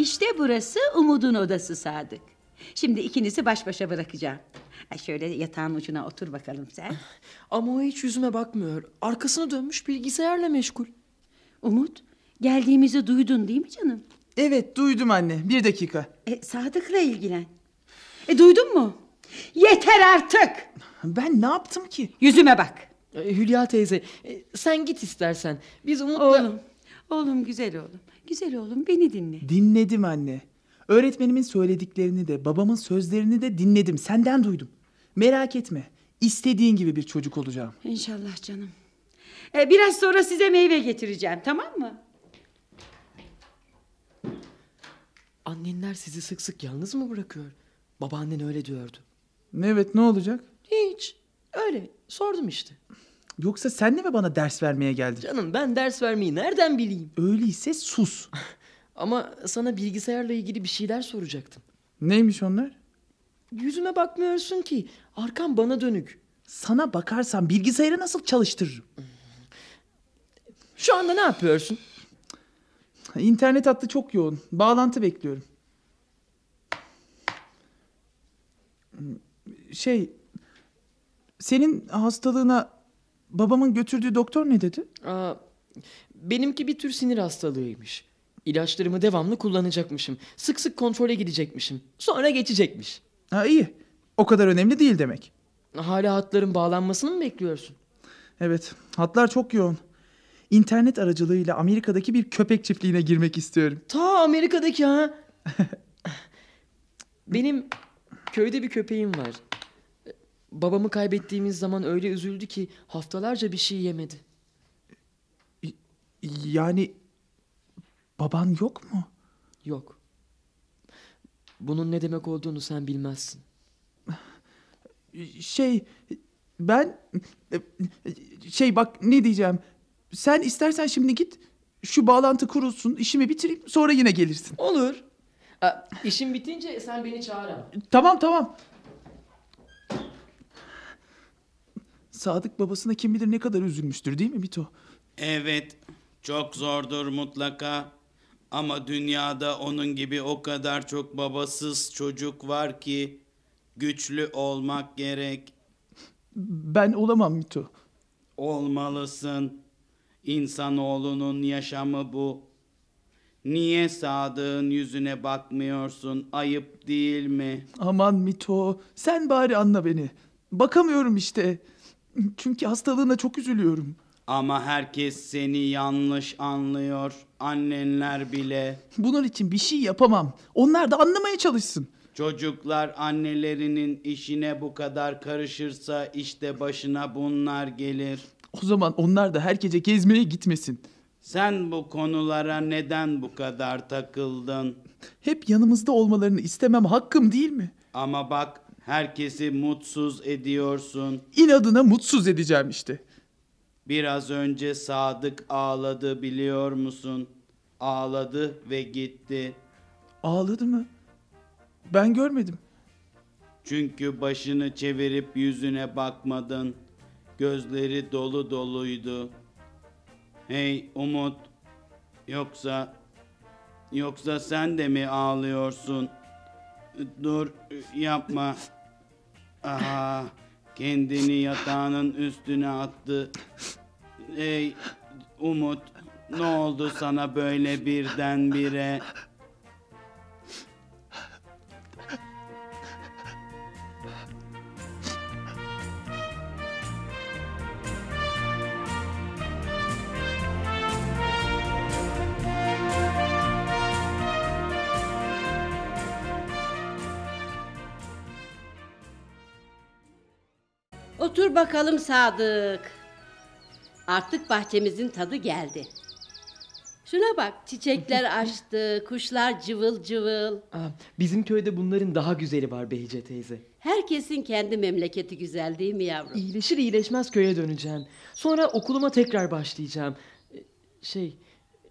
Speaker 7: İşte burası Umut'un odası Sadık. Şimdi ikinizi baş başa bırakacağım. Ha, şöyle yatağın ucuna otur bakalım sen.
Speaker 10: Ama o hiç yüzüme bakmıyor. Arkasını dönmüş bilgisayarla meşgul.
Speaker 7: Umut, geldiğimizi duydun değil mi canım?
Speaker 2: Evet duydum anne. Bir dakika.
Speaker 7: E, Sadık'la ilgilen. E, duydun mu? Yeter artık.
Speaker 2: Ben ne yaptım ki?
Speaker 7: Yüzüme bak.
Speaker 10: Ee, Hülya teyze e, sen git istersen. Biz Umut'la...
Speaker 7: Oğlum, oğlum güzel oğlum. Güzel oğlum beni dinle.
Speaker 2: Dinledim anne. Öğretmenimin söylediklerini de babamın sözlerini de dinledim. Senden duydum. Merak etme. İstediğin gibi bir çocuk olacağım.
Speaker 7: İnşallah canım. E, biraz sonra size meyve getireceğim tamam mı?
Speaker 10: Annenler sizi sık sık yalnız mı bırakıyor? Babaannen öyle diyordu.
Speaker 2: Evet ne olacak?
Speaker 10: Hiç. Öyle. Sordum işte.
Speaker 2: Yoksa sen de mi bana ders vermeye geldin?
Speaker 10: Canım ben ders vermeyi nereden bileyim?
Speaker 2: Öyleyse sus.
Speaker 10: Ama sana bilgisayarla ilgili bir şeyler soracaktım.
Speaker 2: Neymiş onlar?
Speaker 10: Yüzüme bakmıyorsun ki. Arkan bana dönük.
Speaker 2: Sana bakarsam bilgisayarı nasıl çalıştırırım?
Speaker 10: Şu anda ne yapıyorsun?
Speaker 2: İnternet hattı çok yoğun. Bağlantı bekliyorum. Şey, senin hastalığına babamın götürdüğü doktor ne dedi?
Speaker 10: Aa, benimki bir tür sinir hastalığıymış. İlaçlarımı devamlı kullanacakmışım. Sık sık kontrole gidecekmişim. Sonra geçecekmiş.
Speaker 2: Ha iyi. O kadar önemli değil demek.
Speaker 10: Hala hatların bağlanmasını mı bekliyorsun?
Speaker 2: Evet, hatlar çok yoğun. İnternet aracılığıyla Amerika'daki bir köpek çiftliğine girmek istiyorum.
Speaker 10: Ta Amerika'daki ha. Benim köyde bir köpeğim var. Babamı kaybettiğimiz zaman öyle üzüldü ki haftalarca bir şey yemedi.
Speaker 2: Yani baban yok mu?
Speaker 10: Yok. Bunun ne demek olduğunu sen bilmezsin.
Speaker 2: Şey, ben şey bak ne diyeceğim. Sen istersen şimdi git. Şu bağlantı kurulsun, işimi bitireyim, sonra yine gelirsin.
Speaker 10: Olur. Aa, işin bitince sen beni çağır ama.
Speaker 2: Tamam tamam. Sadık babasına kim bilir ne kadar üzülmüştür değil mi Mito?
Speaker 9: Evet, çok zordur mutlaka. Ama dünyada onun gibi o kadar çok babasız çocuk var ki güçlü olmak gerek.
Speaker 2: Ben olamam Mito.
Speaker 9: Olmalısın. İnsanoğlunun yaşamı bu. Niye Sadık'ın yüzüne bakmıyorsun? Ayıp değil mi?
Speaker 2: Aman Mito, sen bari anla beni. Bakamıyorum işte. Çünkü hastalığına çok üzülüyorum.
Speaker 9: Ama herkes seni yanlış anlıyor. Annenler bile.
Speaker 2: Bunun için bir şey yapamam. Onlar da anlamaya çalışsın.
Speaker 9: Çocuklar annelerinin işine bu kadar karışırsa işte başına bunlar gelir.
Speaker 2: O zaman onlar da her gece gezmeye gitmesin.
Speaker 9: Sen bu konulara neden bu kadar takıldın?
Speaker 2: Hep yanımızda olmalarını istemem hakkım değil mi?
Speaker 9: Ama bak herkesi mutsuz ediyorsun.
Speaker 2: İnadına mutsuz edeceğim işte.
Speaker 9: Biraz önce Sadık ağladı biliyor musun? Ağladı ve gitti.
Speaker 2: Ağladı mı? Ben görmedim.
Speaker 9: Çünkü başını çevirip yüzüne bakmadın. Gözleri dolu doluydu. Hey Umut, yoksa yoksa sen de mi ağlıyorsun? Dur, yapma. Aha, kendini yatağının üstüne attı. Hey Umut, ne oldu sana böyle birdenbire?
Speaker 4: Otur bakalım Sadık. Artık bahçemizin tadı geldi. Şuna bak çiçekler açtı, kuşlar cıvıl cıvıl.
Speaker 10: Aa, bizim köyde bunların daha güzeli var Beyce teyze.
Speaker 4: Herkesin kendi memleketi güzel değil mi yavrum?
Speaker 10: İyileşir iyileşmez köye döneceğim. Sonra okuluma tekrar başlayacağım. Ee, Şey,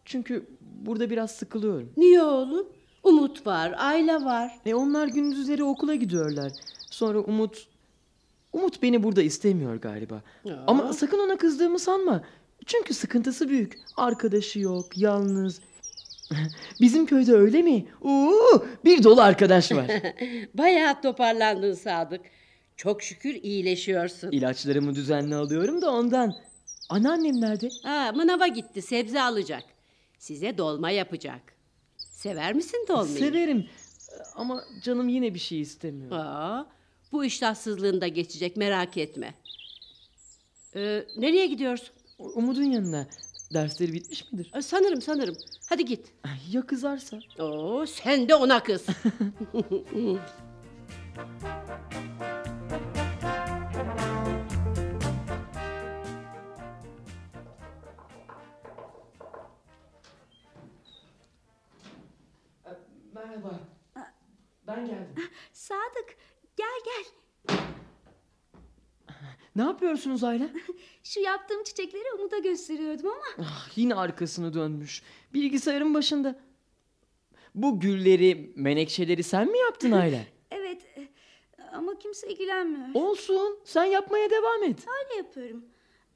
Speaker 10: çünkü burada biraz sıkılıyorum.
Speaker 4: Niye oğlum? Umut var, Ayla var.
Speaker 10: E onlar gündüzleri okula gidiyorlar. Sonra Umut... Umut beni burada istemiyor galiba.
Speaker 4: Ya.
Speaker 10: Ama sakın ona kızdığımı sanma. Çünkü sıkıntısı büyük. Arkadaşı yok, yalnız. Bizim köyde öyle mi? Oo, bir dolu arkadaş var.
Speaker 4: Bayağı toparlandın Sadık. Çok şükür iyileşiyorsun.
Speaker 10: İlaçlarımı düzenli alıyorum da ondan. Anneannem nerede?
Speaker 4: Ha, manava gitti, sebze alacak. Size dolma yapacak. Sever misin dolmayı?
Speaker 10: Severim. Ama canım yine bir şey istemiyor.
Speaker 4: Aa, bu iştahsızlığında geçecek, merak etme. Ee, nereye gidiyorsun?
Speaker 10: Umut'un yanına. Dersleri bitmiş midir?
Speaker 4: Ee, sanırım, sanırım. Hadi git.
Speaker 10: Ya kızarsa?
Speaker 4: Oo, sen de ona kız.
Speaker 10: Merhaba. Ben geldim.
Speaker 1: Sadık gel gel.
Speaker 10: Ne yapıyorsunuz Ayla?
Speaker 1: Şu yaptığım çiçekleri Umut'a gösteriyordum ama
Speaker 10: Ah, yine arkasını dönmüş. Bilgisayarın başında. Bu gülleri, menekşeleri sen mi yaptın Ayla?
Speaker 1: evet e, ama kimse ilgilenmiyor.
Speaker 10: Olsun. Sen yapmaya devam et.
Speaker 1: Öyle yapıyorum.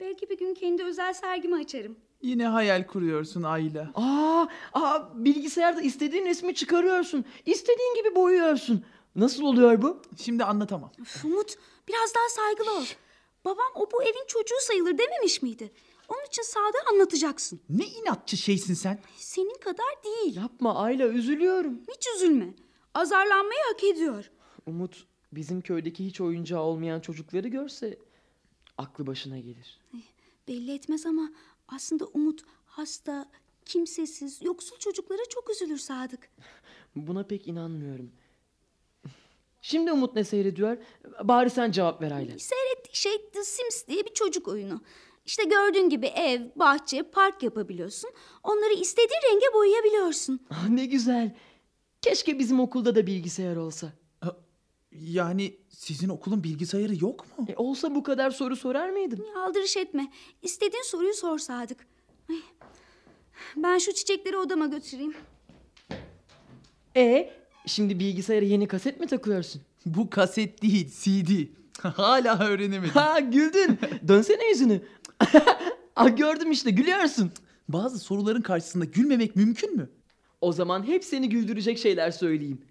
Speaker 1: Belki bir gün kendi özel sergimi açarım.
Speaker 2: Yine hayal kuruyorsun Ayla.
Speaker 10: Aa, aa, bilgisayarda istediğin resmi çıkarıyorsun. İstediğin gibi boyuyorsun. Nasıl oluyor bu?
Speaker 2: Şimdi anlatamam.
Speaker 1: Üf, Umut biraz daha saygılı ol. Babam o bu evin çocuğu sayılır dememiş miydi? Onun için Sadık'a anlatacaksın.
Speaker 2: Ne inatçı şeysin sen.
Speaker 1: Senin kadar değil.
Speaker 10: Yapma Ayla, üzülüyorum.
Speaker 1: Hiç üzülme. Azarlanmayı hak ediyor.
Speaker 10: Umut bizim köydeki hiç oyuncağı olmayan çocukları görse aklı başına gelir.
Speaker 1: Belli etmez ama aslında Umut hasta, kimsesiz, yoksul çocuklara çok üzülür Sadık.
Speaker 10: Buna pek inanmıyorum. Şimdi Umut ne seyrediyor? Bari sen cevap ver Ayla.
Speaker 1: Seyrettiği şey The Sims diye bir çocuk oyunu. İşte gördüğün gibi ev, bahçe, park yapabiliyorsun. Onları istediğin renge boyayabiliyorsun.
Speaker 10: Ah, ne güzel. Keşke bizim okulda da bilgisayar olsa.
Speaker 2: Yani sizin okulun bilgisayarı yok mu?
Speaker 10: E, olsa bu kadar soru sorar mıydın?
Speaker 1: Aldırış etme. İstediğin soruyu sor Sadık. Ay, Ben şu çiçekleri odama götüreyim.
Speaker 10: E şimdi bilgisayara yeni kaset mi takıyorsun?
Speaker 2: Bu kaset değil, CD. Hala öğrenemedim.
Speaker 10: Ha güldün. Dönsene yüzünü. ah gördüm işte gülüyorsun.
Speaker 2: Bazı soruların karşısında gülmemek mümkün mü?
Speaker 10: O zaman hep seni güldürecek şeyler söyleyeyim.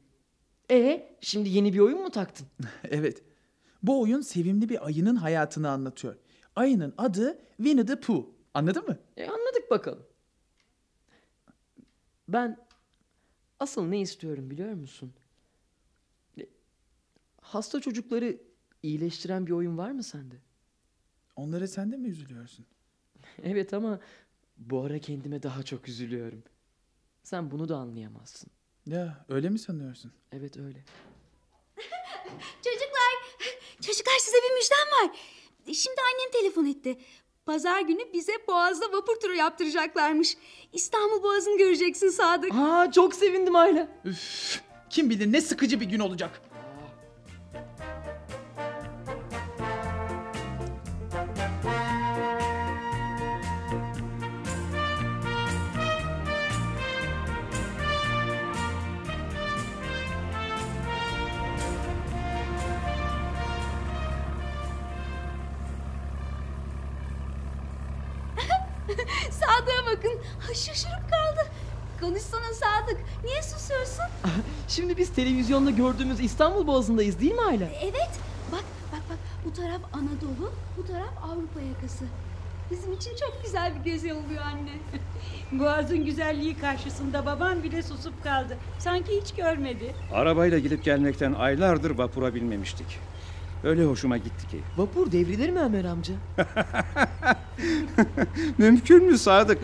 Speaker 10: E şimdi yeni bir oyun mu taktın?
Speaker 2: evet. Bu oyun sevimli bir ayının hayatını anlatıyor. Ayının adı Winnie the Pooh. Anladın mı?
Speaker 10: E anladık bakalım. Ben asıl ne istiyorum biliyor musun? E, Hasta çocukları iyileştiren bir oyun var mı sende?
Speaker 2: Onlara sen de mi üzülüyorsun?
Speaker 10: Evet ama bu ara kendime daha çok üzülüyorum. Sen bunu da anlayamazsın.
Speaker 2: Ya öyle mi sanıyorsun?
Speaker 10: Evet öyle.
Speaker 1: Çocuklar, çocuklar size bir müjdem var. Şimdi annem telefon etti. Pazar günü bize Boğaz'da vapur turu yaptıracaklarmış. İstanbul Boğazı'nı göreceksin Sadık.
Speaker 10: Aa çok sevindim Ayla.
Speaker 2: Üf, kim bilir ne sıkıcı bir gün olacak.
Speaker 10: Televizyonda gördüğümüz İstanbul Boğazı'ndayız değil mi Ayla?
Speaker 1: Evet. Bak bak bak. Bu taraf Anadolu, bu taraf Avrupa yakası. Bizim için çok güzel bir gezi oluyor anne.
Speaker 6: Boğazın güzelliği karşısında baban bile susup kaldı. Sanki hiç görmedi.
Speaker 8: Arabayla gidip gelmekten aylardır vapura binmemiştik. Öyle hoşuma gitti ki.
Speaker 10: Vapur devrilir mi Ömer amca?
Speaker 8: Mümkün mü Sadık?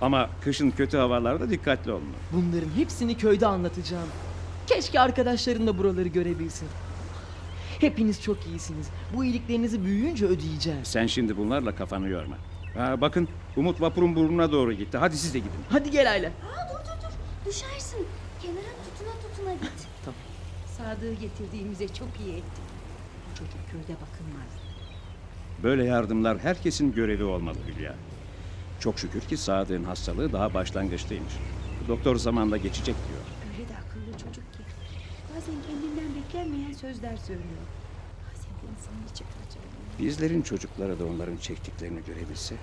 Speaker 8: Ama kışın kötü havalarda dikkatli olun.
Speaker 10: Bunların hepsini köyde anlatacağım. Keşke arkadaşların da buraları görebilsin. Hepiniz çok iyisiniz. Bu iyiliklerinizi büyüyünce ödeyeceğim.
Speaker 8: Sen şimdi bunlarla kafanı yorma. Ha, bakın Umut vapurun burnuna doğru gitti. Hadi siz de gidin.
Speaker 10: Hadi gel Ayla.
Speaker 1: Aa, dur dur dur. Düşersin. Kenara tutuna tutuna git.
Speaker 7: Sadığı getirdiğimize çok iyi ettik. Bu çocuk köyde bakılmaz.
Speaker 8: Böyle yardımlar herkesin görevi olmalı Hülya. Çok şükür ki Sadık'ın hastalığı daha başlangıçtaymış. Doktor zamanla geçecek diyor.
Speaker 3: Öyle de akıllı çocuk ki. Bazen kendinden beklenmeyen sözler söylüyor. Bazen de insanın içi parçalanıyor.
Speaker 8: Bizlerin çocukları da onların çektiklerini görebilse.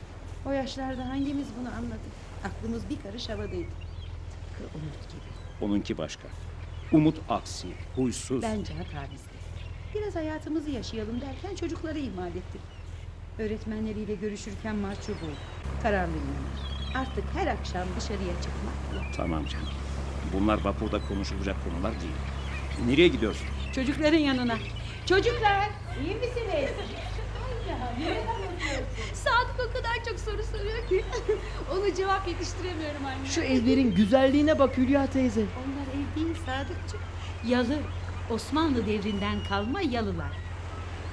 Speaker 3: O yaşlarda hangimiz bunu anladı? Aklımız bir karış havadaydı. Tıpkı Umut gibi.
Speaker 8: Onunki başka. Umut aksi, huysuz.
Speaker 3: Bence hata bizde. Biraz hayatımızı yaşayalım derken çocukları ihmal ettik. Öğretmenleriyle görüşürken mahcup olduk. Kararlıyım Ömer. Artık her akşam dışarıya çıkmak yok.
Speaker 8: Tamam canım. Bunlar vapurda konuşulacak konular değil. Nereye gidiyorsun?
Speaker 7: Çocukların yanına. Çocuklar iyi misiniz?
Speaker 1: Sadık o kadar çok soru soruyor ki. Onu cevap yetiştiremiyorum anne.
Speaker 10: Şu evlerin güzelliğine bak Hülya teyze.
Speaker 7: Onlar ev değil Sadıkçım. Yalı. Osmanlı devrinden kalma yalılar.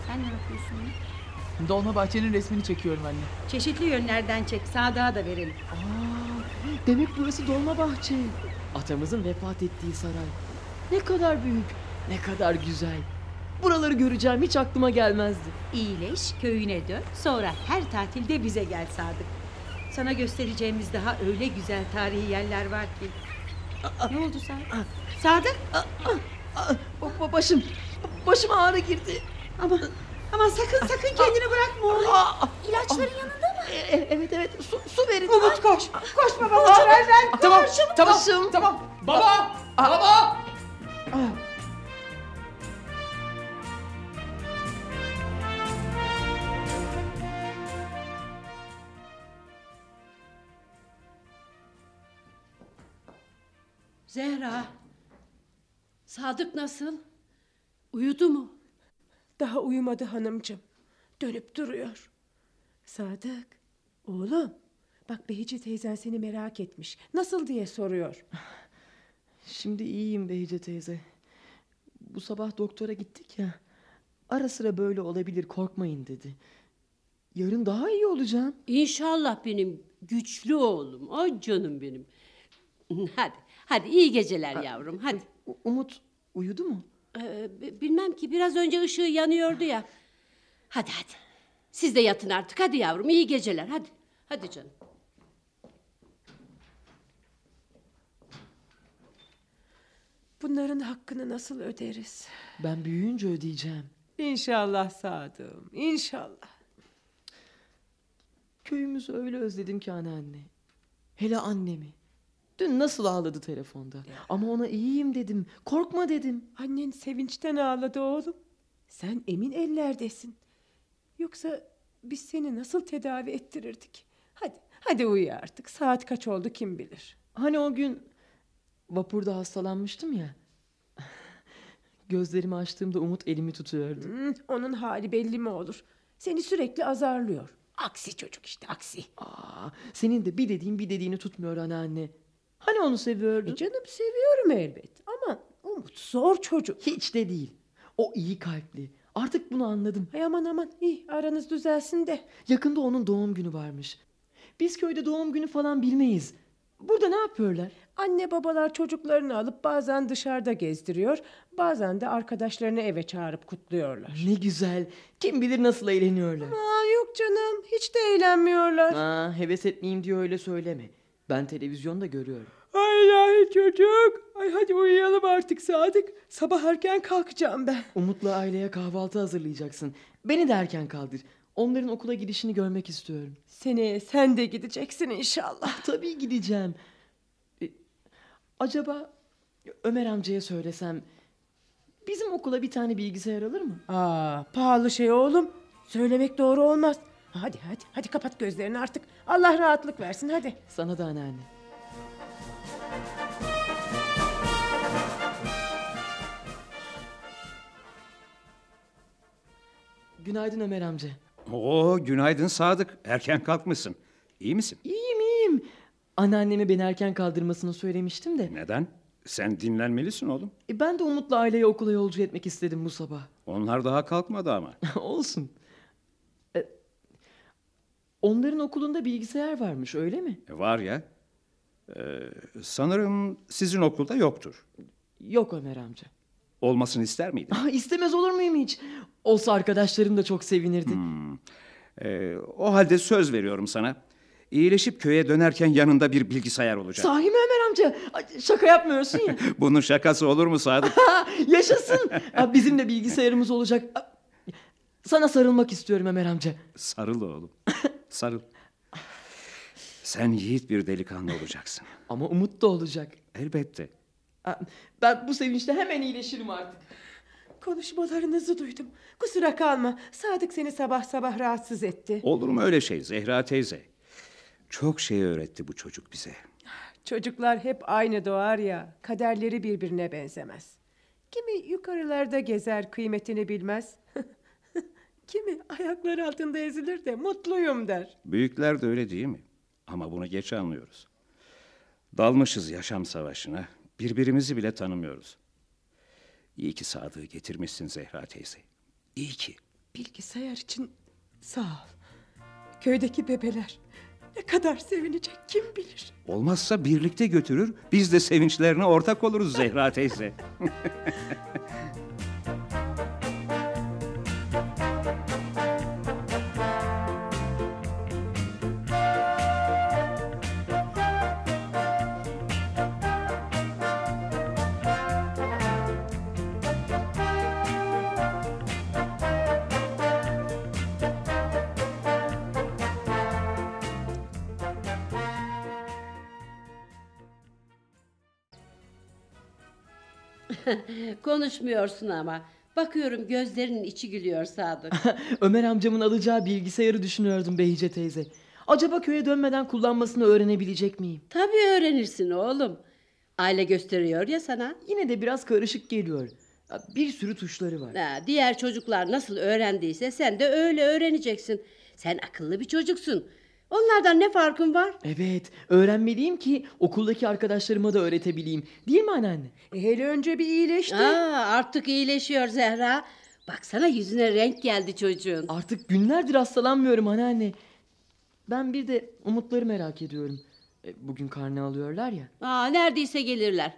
Speaker 7: Sen ne yapıyorsun?
Speaker 2: Dolmabahçe'nin resmini çekiyorum anne.
Speaker 7: Çeşitli yönlerden çek. Sadık'a da verelim.
Speaker 10: Aa, demek burası Dolmabahçe. Atamızın vefat ettiği saray. Ne kadar büyük, ne kadar güzel. Buraları göreceğim hiç aklıma gelmezdi.
Speaker 7: İyileş, köyüne dön. Sonra her tatilde bize gel Sadık. Sana göstereceğimiz daha öyle güzel tarihi yerler var ki. ne oldu Sadık? Sadık?
Speaker 10: Aa, ba- başım, başım ağrı girdi.
Speaker 7: Ama ama sakın sakın kendini bırakma oğlum.
Speaker 10: Aa,
Speaker 1: İlaçların yanında mı?
Speaker 10: e- e- evet evet su, su verin.
Speaker 7: Umut koş. Koş babamı çağır ver.
Speaker 2: Tamam,
Speaker 7: Koş.
Speaker 2: tamam,
Speaker 10: Başım.
Speaker 2: tamam. Baba, baba.
Speaker 4: Zehra. Sadık nasıl? Uyudu mu?
Speaker 5: Daha uyumadı hanımcığım. Dönüp duruyor. Sadık, oğlum. Bak Behici teyzen seni merak etmiş. Nasıl diye soruyor.
Speaker 10: Şimdi iyiyim Behice teyze. Bu sabah doktora gittik ya. Ara sıra böyle olabilir korkmayın dedi. Yarın daha iyi olacağım.
Speaker 4: İnşallah benim güçlü oğlum. Ay canım benim. Hadi, hadi iyi geceler yavrum. Hadi.
Speaker 10: U- Umut uyudu mu?
Speaker 4: Ee, bilmem ki biraz önce ışığı yanıyordu ya. Hadi hadi. Siz de yatın artık. Hadi yavrum iyi geceler. Hadi. Hadi canım.
Speaker 5: Bunların hakkını nasıl öderiz?
Speaker 10: Ben büyüyünce ödeyeceğim.
Speaker 5: İnşallah Sadık'ım, inşallah.
Speaker 10: Köyümüzü öyle özledim ki anneanne. Hele annemi. Dün nasıl ağladı telefonda. Ama ona iyiyim dedim. Korkma dedim.
Speaker 5: Annen sevinçten ağladı oğlum. Sen emin ellerdesin. Yoksa biz seni nasıl tedavi ettirirdik? Hadi, hadi uyu artık. Saat kaç oldu kim bilir.
Speaker 10: Hani o gün vapurda hastalanmıştım ya. Gözlerimi açtığımda Umut elimi tutuyordu.
Speaker 5: Hmm, onun hali belli mi olur? Seni sürekli azarlıyor. Aksi çocuk işte aksi.
Speaker 10: Aa, senin de bir dediğin bir dediğini tutmuyor anneanne. Hani onu seviyordun?
Speaker 5: E canım seviyorum elbet ama Umut zor çocuk.
Speaker 10: Hiç de değil. O iyi kalpli. Artık bunu anladım.
Speaker 5: Ay aman aman iyi aranız düzelsin de.
Speaker 10: Yakında onun doğum günü varmış. Biz köyde doğum günü falan bilmeyiz. Burada ne yapıyorlar?
Speaker 5: Anne babalar çocuklarını alıp bazen dışarıda gezdiriyor, bazen de arkadaşlarını eve çağırıp kutluyorlar.
Speaker 10: Ne güzel. Kim bilir nasıl eğleniyorlar.
Speaker 5: Aa, yok canım, hiç de eğlenmiyorlar.
Speaker 10: Aa, heves etmeyeyim diye öyle söyleme. Ben televizyonda görüyorum.
Speaker 5: Ay ilahi çocuk. Ay hadi uyuyalım artık Sadık. Sabah erken kalkacağım ben.
Speaker 10: Umut'la aileye kahvaltı hazırlayacaksın. Beni de erken kaldır. Onların okula gidişini görmek istiyorum.
Speaker 5: Seneye sen de gideceksin inşallah.
Speaker 10: Tabii gideceğim. E, acaba Ömer amcaya söylesem bizim okula bir tane bilgisayar alır mı?
Speaker 5: Aa, pahalı şey oğlum. Söylemek doğru olmaz. Hadi hadi hadi kapat gözlerini artık. Allah rahatlık versin hadi.
Speaker 10: Sana da anneanne. Günaydın Ömer amca.
Speaker 8: Oo günaydın Sadık. Erken kalkmışsın. İyi misin?
Speaker 10: İyiyim iyiyim. Anneanneme beni erken kaldırmasını söylemiştim de.
Speaker 8: Neden? Sen dinlenmelisin oğlum.
Speaker 10: E, ben de Umut'la aileyi okula yolcu etmek istedim bu sabah.
Speaker 8: Onlar daha kalkmadı ama.
Speaker 10: Olsun. E, onların okulunda bilgisayar varmış öyle mi?
Speaker 8: E, Var ya. Ee, sanırım sizin okulda yoktur.
Speaker 10: Yok Ömer amca.
Speaker 8: Olmasını ister miydin?
Speaker 10: Ah, istemez olur muyum hiç? Olsa arkadaşlarım da çok sevinirdi.
Speaker 8: Ee, o halde söz veriyorum sana. İyileşip köye dönerken yanında bir bilgisayar olacak.
Speaker 10: Sahi mi Ömer amca? Şaka yapmıyorsun ya.
Speaker 8: Bunun şakası olur mu Sadık?
Speaker 10: Yaşasın. Ha, Bizim de bilgisayarımız olacak. Sana sarılmak istiyorum Ömer amca.
Speaker 8: Sarıl oğlum. Sarıl. Sen yiğit bir delikanlı olacaksın.
Speaker 10: Ama umut da olacak.
Speaker 8: Elbette.
Speaker 10: Ben bu sevinçle hemen iyileşirim artık.
Speaker 5: Konuşmalarınızı duydum. Kusura kalma. Sadık seni sabah sabah rahatsız etti.
Speaker 8: Olur mu öyle şey Zehra teyze? Çok şey öğretti bu çocuk bize.
Speaker 5: Çocuklar hep aynı doğar ya. Kaderleri birbirine benzemez. Kimi yukarılarda gezer kıymetini bilmez. Kimi ayaklar altında ezilir de mutluyum der.
Speaker 8: Büyükler de öyle değil mi? Ama bunu geç anlıyoruz. Dalmışız yaşam savaşına. Birbirimizi bile tanımıyoruz. İyi ki Sadık'ı getirmişsin Zehra teyze. İyi ki.
Speaker 5: Bilgisayar için sağ ol. Köydeki bebeler ne kadar sevinecek kim bilir.
Speaker 8: Olmazsa birlikte götürür, biz de sevinçlerine ortak oluruz Zehra teyze.
Speaker 4: Konuşmuyorsun ama. Bakıyorum gözlerinin içi gülüyor Sadık.
Speaker 10: Ömer amcamın alacağı bilgisayarı düşünüyordum Behice teyze. Acaba köye dönmeden kullanmasını öğrenebilecek miyim?
Speaker 4: Tabii öğrenirsin oğlum. Aile gösteriyor ya sana.
Speaker 10: Yine de biraz karışık geliyor. Bir sürü tuşları var.
Speaker 4: Ha, diğer çocuklar nasıl öğrendiyse sen de öyle öğreneceksin. Sen akıllı bir çocuksun. Onlardan ne farkın var?
Speaker 10: Evet, öğrenmeliyim ki okuldaki arkadaşlarıma da öğretebileyim. Değil mi anneanne?
Speaker 5: E, hele önce bir iyileşti.
Speaker 4: Aa, artık iyileşiyor Zehra. Baksana yüzüne renk geldi çocuğun.
Speaker 10: Artık günlerdir hastalanmıyorum anneanne. Ben bir de umutları merak ediyorum. E, Bugün karne alıyorlar ya.
Speaker 4: Aa, neredeyse gelirler.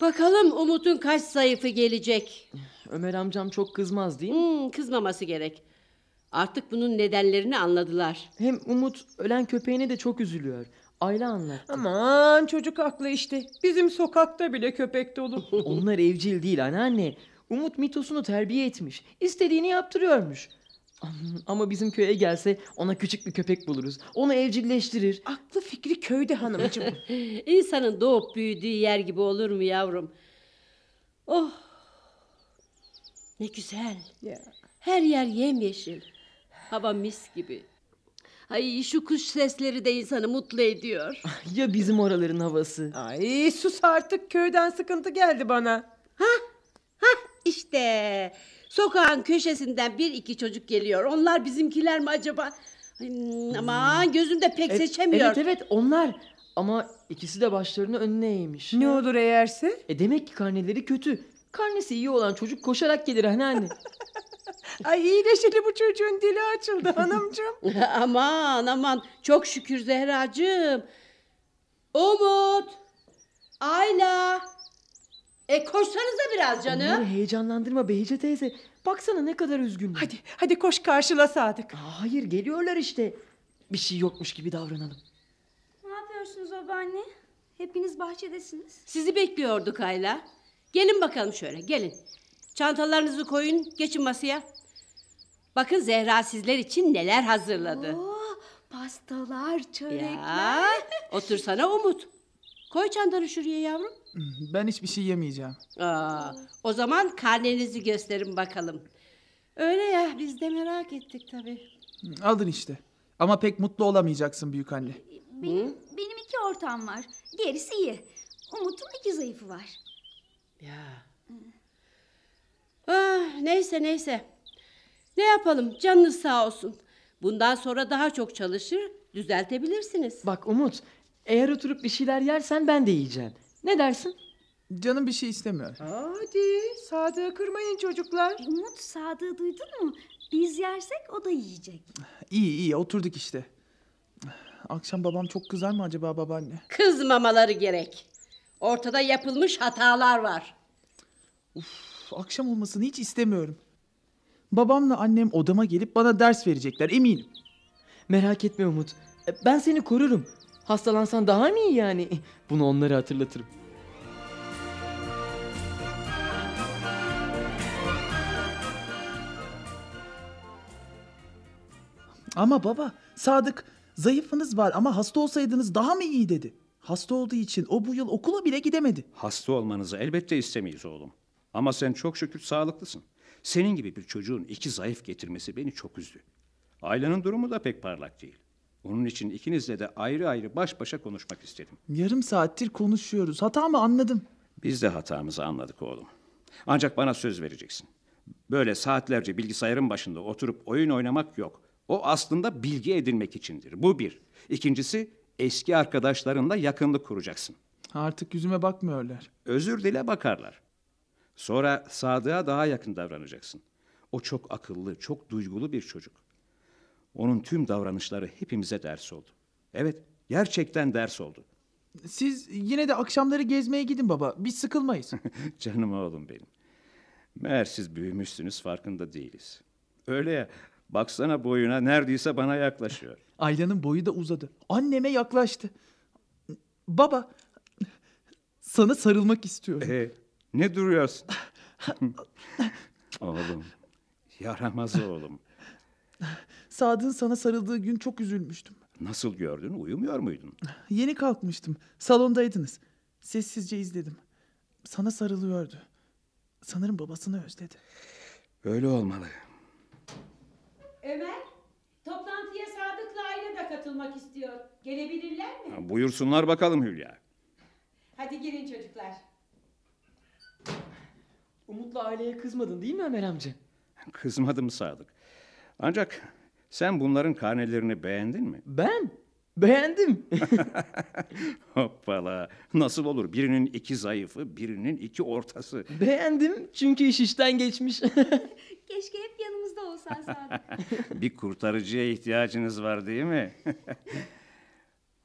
Speaker 4: Bakalım Umut'un kaç sayfı gelecek.
Speaker 10: Ömer amcam çok kızmaz değil mi?
Speaker 4: Hmm, kızmaması gerek. Artık bunun nedenlerini anladılar.
Speaker 10: Hem Umut ölen köpeğine de çok üzülüyor. Ayla anlattı.
Speaker 5: Aman çocuk haklı işte. Bizim sokakta bile köpek dolu.
Speaker 10: Onlar evcil değil anneanne. Umut mitosunu terbiye etmiş. İstediğini yaptırıyormuş. Ama bizim köye gelse ona küçük bir köpek buluruz. Onu evcilleştirir.
Speaker 5: Aklı fikri köyde hanımcığım.
Speaker 4: İnsanın doğup büyüdüğü yer gibi olur mu yavrum? Oh! Ne güzel.
Speaker 5: Ya.
Speaker 4: Her yer yemyeşil. Hava mis gibi. Ay şu kuş sesleri de insanı mutlu ediyor.
Speaker 10: Ya bizim oraların havası.
Speaker 5: Ay sus artık köyden sıkıntı geldi bana.
Speaker 4: İşte sokağın köşesinden bir iki çocuk geliyor. Onlar bizimkiler mi acaba? Ay, aman gözümde pek
Speaker 10: Evet,
Speaker 4: seçemiyor.
Speaker 10: Evet evet onlar. Ama ikisi de başlarını önüne eğmiş.
Speaker 5: Ne olur eğerse?
Speaker 10: E demek ki karneleri kötü. Karnesi iyi olan çocuk koşarak gelir anneanne.
Speaker 5: Ay iyileşeli bu çocuğun dili açıldı hanımcığım.
Speaker 4: aman aman çok şükür Zehracığım. Umut. Ayla. E koşsanıza biraz canım.
Speaker 10: Onları heyecanlandırma Behice teyze. Baksana ne kadar üzgün.
Speaker 5: Hadi hadi koş karşıla Sadık.
Speaker 10: Aa, hayır geliyorlar işte. Bir şey yokmuş gibi davranalım.
Speaker 1: Ne yapıyorsunuz babaanne? Hepiniz bahçedesiniz.
Speaker 4: Sizi bekliyorduk Ayla. Gelin bakalım şöyle gelin. Çantalarınızı koyun geçin masaya. Bakın Zehra sizler için neler hazırladı.
Speaker 1: Oo, pastalar, çörekler.
Speaker 4: Ya, otursana Umut. Koy çantanı şuraya yavrum.
Speaker 2: Ben hiçbir şey yemeyeceğim.
Speaker 4: Aa, o zaman karnenizi gösterin bakalım. Öyle ya biz de merak ettik tabii.
Speaker 2: Alın işte. Ama pek mutlu olamayacaksın büyük anne.
Speaker 1: Benim, benim iki ortağım var. Gerisi iyi. Umut'un iki zayıfı var.
Speaker 4: Ya. Ah, neyse neyse. Ne yapalım canınız sağ olsun. Bundan sonra daha çok çalışır düzeltebilirsiniz.
Speaker 10: Bak Umut eğer oturup bir şeyler yersen ben de yiyeceğim. Ne dersin?
Speaker 2: Canım bir şey istemiyor.
Speaker 5: Hadi Sadık'ı kırmayın çocuklar.
Speaker 1: Umut Sadık'ı duydun mu? Biz yersek o da yiyecek.
Speaker 2: İyi iyi oturduk işte. Akşam babam çok kızar mı acaba babaanne?
Speaker 4: Kızmamaları gerek. Ortada yapılmış hatalar var.
Speaker 2: Uf, akşam olmasını hiç istemiyorum. Babamla annem odama gelip bana ders verecekler eminim.
Speaker 10: Merak etme Umut. E, Ben seni korurum. Hastalansan daha mı iyi yani? Bunu onlara hatırlatırım.
Speaker 2: Ama baba Sadık zayıfınız var ama hasta olsaydınız daha mı iyi dedi. Hasta olduğu için o bu yıl okula bile gidemedi.
Speaker 8: Hasta olmanızı elbette istemeyiz oğlum. Ama sen çok şükür sağlıklısın. Senin gibi bir çocuğun iki zayıf getirmesi beni çok üzdü. Ailenin durumu da pek parlak değil. Onun için ikinizle de ayrı ayrı baş başa konuşmak istedim.
Speaker 2: Yarım saattir konuşuyoruz. Hatamı anladım.
Speaker 8: Biz de hatamızı anladık oğlum. Ancak bana söz vereceksin. Böyle saatlerce bilgisayarın başında oturup oyun oynamak yok. O aslında bilgi edinmek içindir. Bu bir. İkincisi eski arkadaşlarınla yakınlık kuracaksın.
Speaker 2: Artık yüzüme bakmıyorlar.
Speaker 8: Özür dile bakarlar. Sonra Sadık'a daha yakın davranacaksın. O çok akıllı, çok duygulu bir çocuk. Onun tüm davranışları hepimize ders oldu. Evet, gerçekten ders oldu.
Speaker 2: Siz yine de akşamları gezmeye gidin baba. Biz sıkılmayız.
Speaker 8: Canım oğlum benim. Meğer siz büyümüşsünüz farkında değiliz. Öyle ya, baksana boyuna neredeyse bana yaklaşıyor.
Speaker 2: Ayla'nın boyu da uzadı. Anneme yaklaştı. Baba, sana sarılmak istiyorum.
Speaker 8: Ee, ne duruyorsun? oğlum, yaramaz oğlum.
Speaker 2: Sadık'ın sana sarıldığı gün çok üzülmüştüm.
Speaker 8: Nasıl gördün, uyumuyor muydun?
Speaker 2: Yeni kalkmıştım. Salondaydınız. Sessizce izledim. Sana sarılıyordu. Sanırım babasını özledi.
Speaker 8: Öyle olmalı.
Speaker 4: Ömer, toplantıya Sadık'la Ayla da katılmak istiyor. Gelebilirler mi?
Speaker 8: Ha, Buyursunlar bakalım Hülya.
Speaker 4: Hadi girin çocuklar.
Speaker 10: Umut'la aileye kızmadın değil mi Ömer amca?
Speaker 8: Kızmadım Sadık. Ancak sen bunların karnelerini beğendin mi?
Speaker 10: Ben? Beğendim.
Speaker 8: Hoppala. Nasıl olur? Birinin iki zayıfı, birinin iki ortası.
Speaker 10: Beğendim çünkü iş işten geçmiş.
Speaker 1: Keşke hep yanımızda olsan Sadık.
Speaker 8: Bir kurtarıcıya ihtiyacınız var değil mi?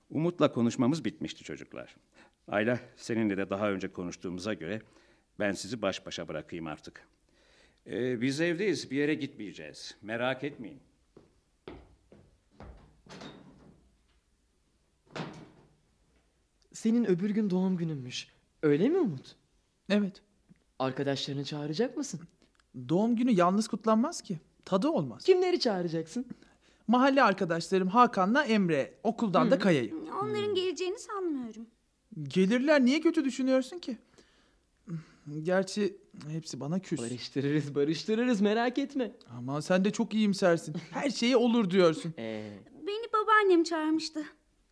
Speaker 8: Umut'la konuşmamız bitmişti çocuklar. Ayla, seninle de daha önce konuştuğumuza göre ben sizi baş başa bırakayım artık. Ee, biz evdeyiz, bir yere gitmeyeceğiz. Merak etmeyin.
Speaker 10: Senin öbür gün doğum gününmüş. Öyle mi Umut?
Speaker 2: Evet.
Speaker 10: Arkadaşlarını çağıracak mısın?
Speaker 2: Doğum günü yalnız kutlanmaz ki. Tadı olmaz.
Speaker 10: Kimleri çağıracaksın?
Speaker 2: Mahalle arkadaşlarım Hakan'la Emre, okuldan da Kaya'yı.
Speaker 1: Onların geleceğini sanmıyorum.
Speaker 2: Gelirler niye kötü düşünüyorsun ki? Gerçi hepsi bana küs.
Speaker 10: Barıştırırız barıştırırız merak etme.
Speaker 2: Ama sen de çok iyimsersin. Her şeye olur diyorsun.
Speaker 10: Ee,
Speaker 1: Beni babaannem çağırmıştı.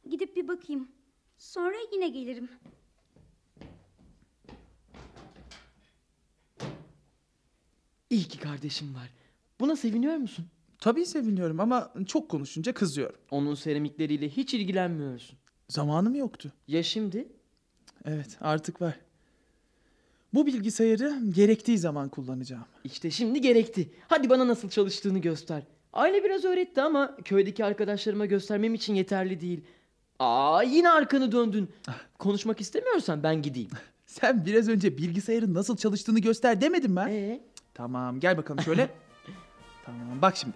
Speaker 1: Gidip bir bakayım. Sonra yine gelirim.
Speaker 10: iyi ki kardeşim var. Buna seviniyor musun?
Speaker 2: Tabii seviniyorum ama çok konuşunca kızıyorum.
Speaker 10: Onun seramikleriyle hiç ilgilenmiyorsun.
Speaker 2: Zamanım yoktu.
Speaker 10: Ya şimdi?
Speaker 2: Evet artık var. Bu bilgisayarı gerektiği zaman kullanacağım.
Speaker 10: İşte şimdi gerekti. Hadi bana nasıl çalıştığını göster. Aile biraz öğretti ama köydeki arkadaşlarıma göstermem için yeterli değil. Aa yine arkanı döndün. Konuşmak istemiyorsan ben gideyim.
Speaker 2: Sen biraz önce bilgisayarın nasıl çalıştığını göster demedim ben.
Speaker 10: Ee?
Speaker 2: Tamam gel bakalım şöyle. tamam bak şimdi.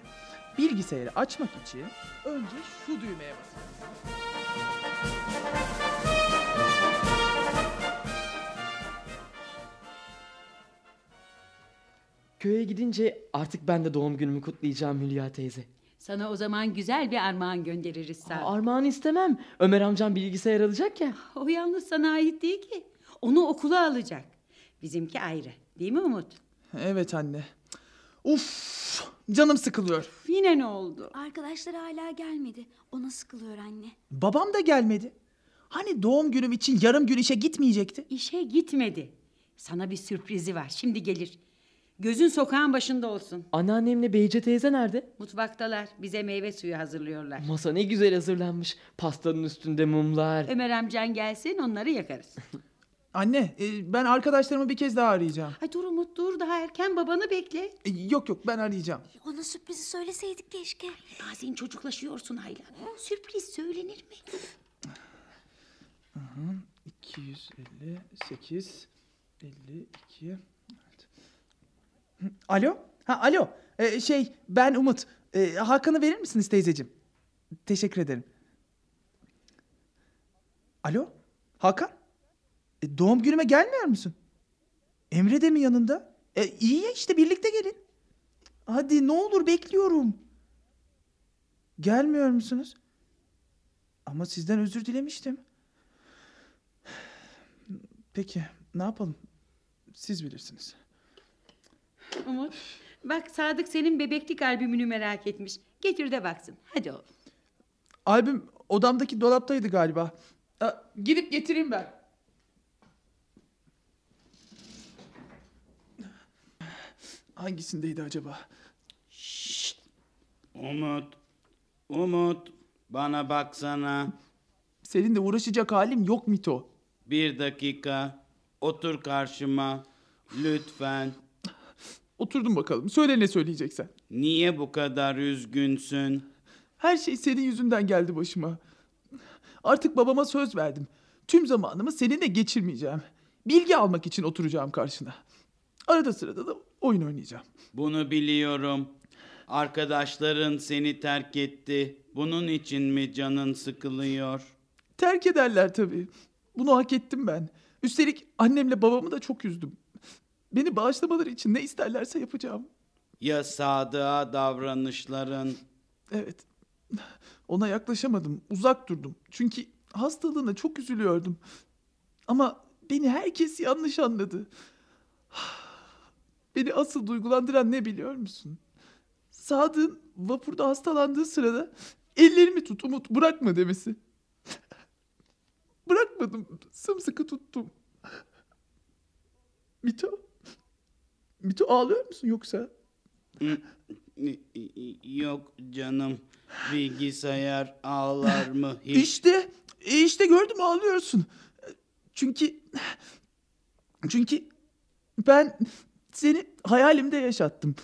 Speaker 2: Bilgisayarı açmak için önce şu düğmeye basıyorsun.
Speaker 10: Köye gidince artık ben de doğum günümü kutlayacağım Hülya teyze.
Speaker 11: Sana o zaman güzel bir armağan göndeririz
Speaker 10: Aa,
Speaker 11: Sadık.
Speaker 10: armağan istemem. Ömer amcam bilgisayar alacak ya.
Speaker 11: O yalnız sana ait değil ki. Onu okula alacak. Bizimki ayrı. Değil mi Umut?
Speaker 2: Evet anne. Uf, canım sıkılıyor.
Speaker 11: Yine ne oldu?
Speaker 1: Arkadaşlar hala gelmedi. Ona sıkılıyor anne.
Speaker 2: Babam da gelmedi. Hani doğum günüm için yarım gün işe gitmeyecekti?
Speaker 11: İşe gitmedi. Sana bir sürprizi var. Şimdi gelir. Gözün sokağın başında olsun.
Speaker 10: Anneannemle Beyce teyze nerede?
Speaker 11: Mutfaktalar. Bize meyve suyu hazırlıyorlar.
Speaker 10: Masa ne güzel hazırlanmış. Pastanın üstünde mumlar.
Speaker 11: Ömer amcan gelsin onları yakarız.
Speaker 2: Anne, e, ben arkadaşlarımı bir kez daha arayacağım.
Speaker 11: Ay dur Umut dur daha erken babanı bekle.
Speaker 2: E, Yok yok ben arayacağım.
Speaker 1: Ona sürprizi söyleseydik keşke.
Speaker 11: Bazen çocuklaşıyorsun Ayla. Sürpriz söylenir mi?
Speaker 2: 258 52 evet. Hı, Alo? Ha alo. E, şey ben Umut. E, Hakan'ı verir misiniz teyzeciğim? Teşekkür ederim. Alo? Hakan? E, doğum günüme gelmiyor musun? Emre de mi yanında? E, iyi ya işte birlikte gelin. Hadi ne olur bekliyorum. Gelmiyor musunuz? Ama sizden özür dilemiştim. Peki ne yapalım? Siz bilirsiniz.
Speaker 11: Umut bak Sadık senin bebeklik albümünü merak etmiş. Getir de baksın. Hadi oğlum.
Speaker 2: Albüm odamdaki dolaptaydı galiba. Aa, gidip getireyim ben. Hangisindeydi acaba?
Speaker 9: Umut, Umut bana baksana.
Speaker 2: Seninle uğraşacak halim yok Mito.
Speaker 9: Bir dakika. Otur karşıma. Lütfen.
Speaker 2: Oturdum bakalım. Söyle ne söyleyeceksen.
Speaker 9: Niye bu kadar üzgünsün?
Speaker 2: Her şey senin yüzünden geldi başıma. Artık babama söz verdim. Tüm zamanımı seninle geçirmeyeceğim. Bilgi almak için oturacağım karşına. Arada sırada da oyun oynayacağım.
Speaker 9: Bunu biliyorum. Arkadaşların seni terk etti. Bunun için mi canın sıkılıyor?
Speaker 2: Terk ederler tabii. Bunu hak ettim ben. Üstelik annemle babamı da çok üzdüm. Beni bağışlamaları için ne isterlerse yapacağım.
Speaker 9: Ya sadığa davranışların?
Speaker 2: Evet. Ona yaklaşamadım. Uzak durdum. Çünkü hastalığına çok üzülüyordum. Ama beni herkes yanlış anladı. Beni asıl duygulandıran ne biliyor musun? Sadık'ın vapurda hastalandığı sırada ellerimi tut Umut bırakma demesi. Bırakmadım. Sımsıkı tuttum. Mito? Mito ağlıyor musun yoksa?
Speaker 9: Yok canım. Bilgisayar ağlar mı hiç?
Speaker 2: İşte, işte gördüm ağlıyorsun. Çünkü, çünkü ben seni hayalimde yaşattım.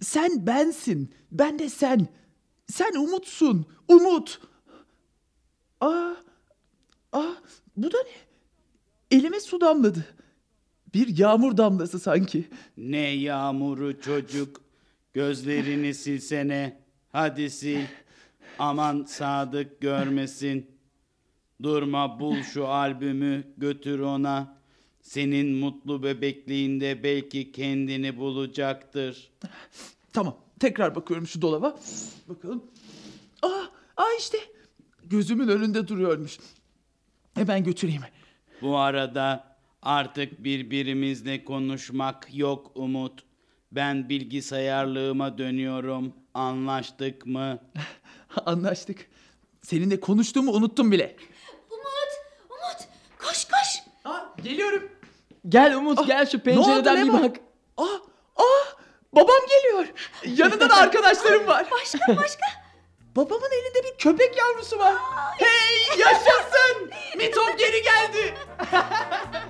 Speaker 2: Sen bensin, ben de sen. Sen umutsun, umut. Aa, aa, bu da ne? Elime su damladı. Bir yağmur damlası sanki.
Speaker 9: Ne yağmuru çocuk. Gözlerini silsene. Hadi sil. Aman Sadık görmesin. Durma bul şu albümü götür ona. Senin mutlu bebekliğinde belki kendini bulacaktır.
Speaker 2: Tamam, tekrar bakıyorum şu dolaba. Bakalım. Aa, aa işte. Gözümün önünde duruyormuş. Hemen götüreyim.
Speaker 9: Bu arada artık birbirimizle konuşmak yok Umut. Ben bilgisayarlığıma dönüyorum. Anlaştık mı?
Speaker 2: Anlaştık. Seninle konuştuğumu unuttum bile.
Speaker 1: Umut, Umut koş koş.
Speaker 2: Aa, geliyorum.
Speaker 10: Gel Umut gel şu pencereden bir
Speaker 2: Leman?
Speaker 10: bak.
Speaker 2: Aa, aa, babam geliyor. Yanında da arkadaşlarım var.
Speaker 1: Başka başka.
Speaker 2: Babamın elinde bir köpek yavrusu var. Hey yaşasın. Mitom geri geldi.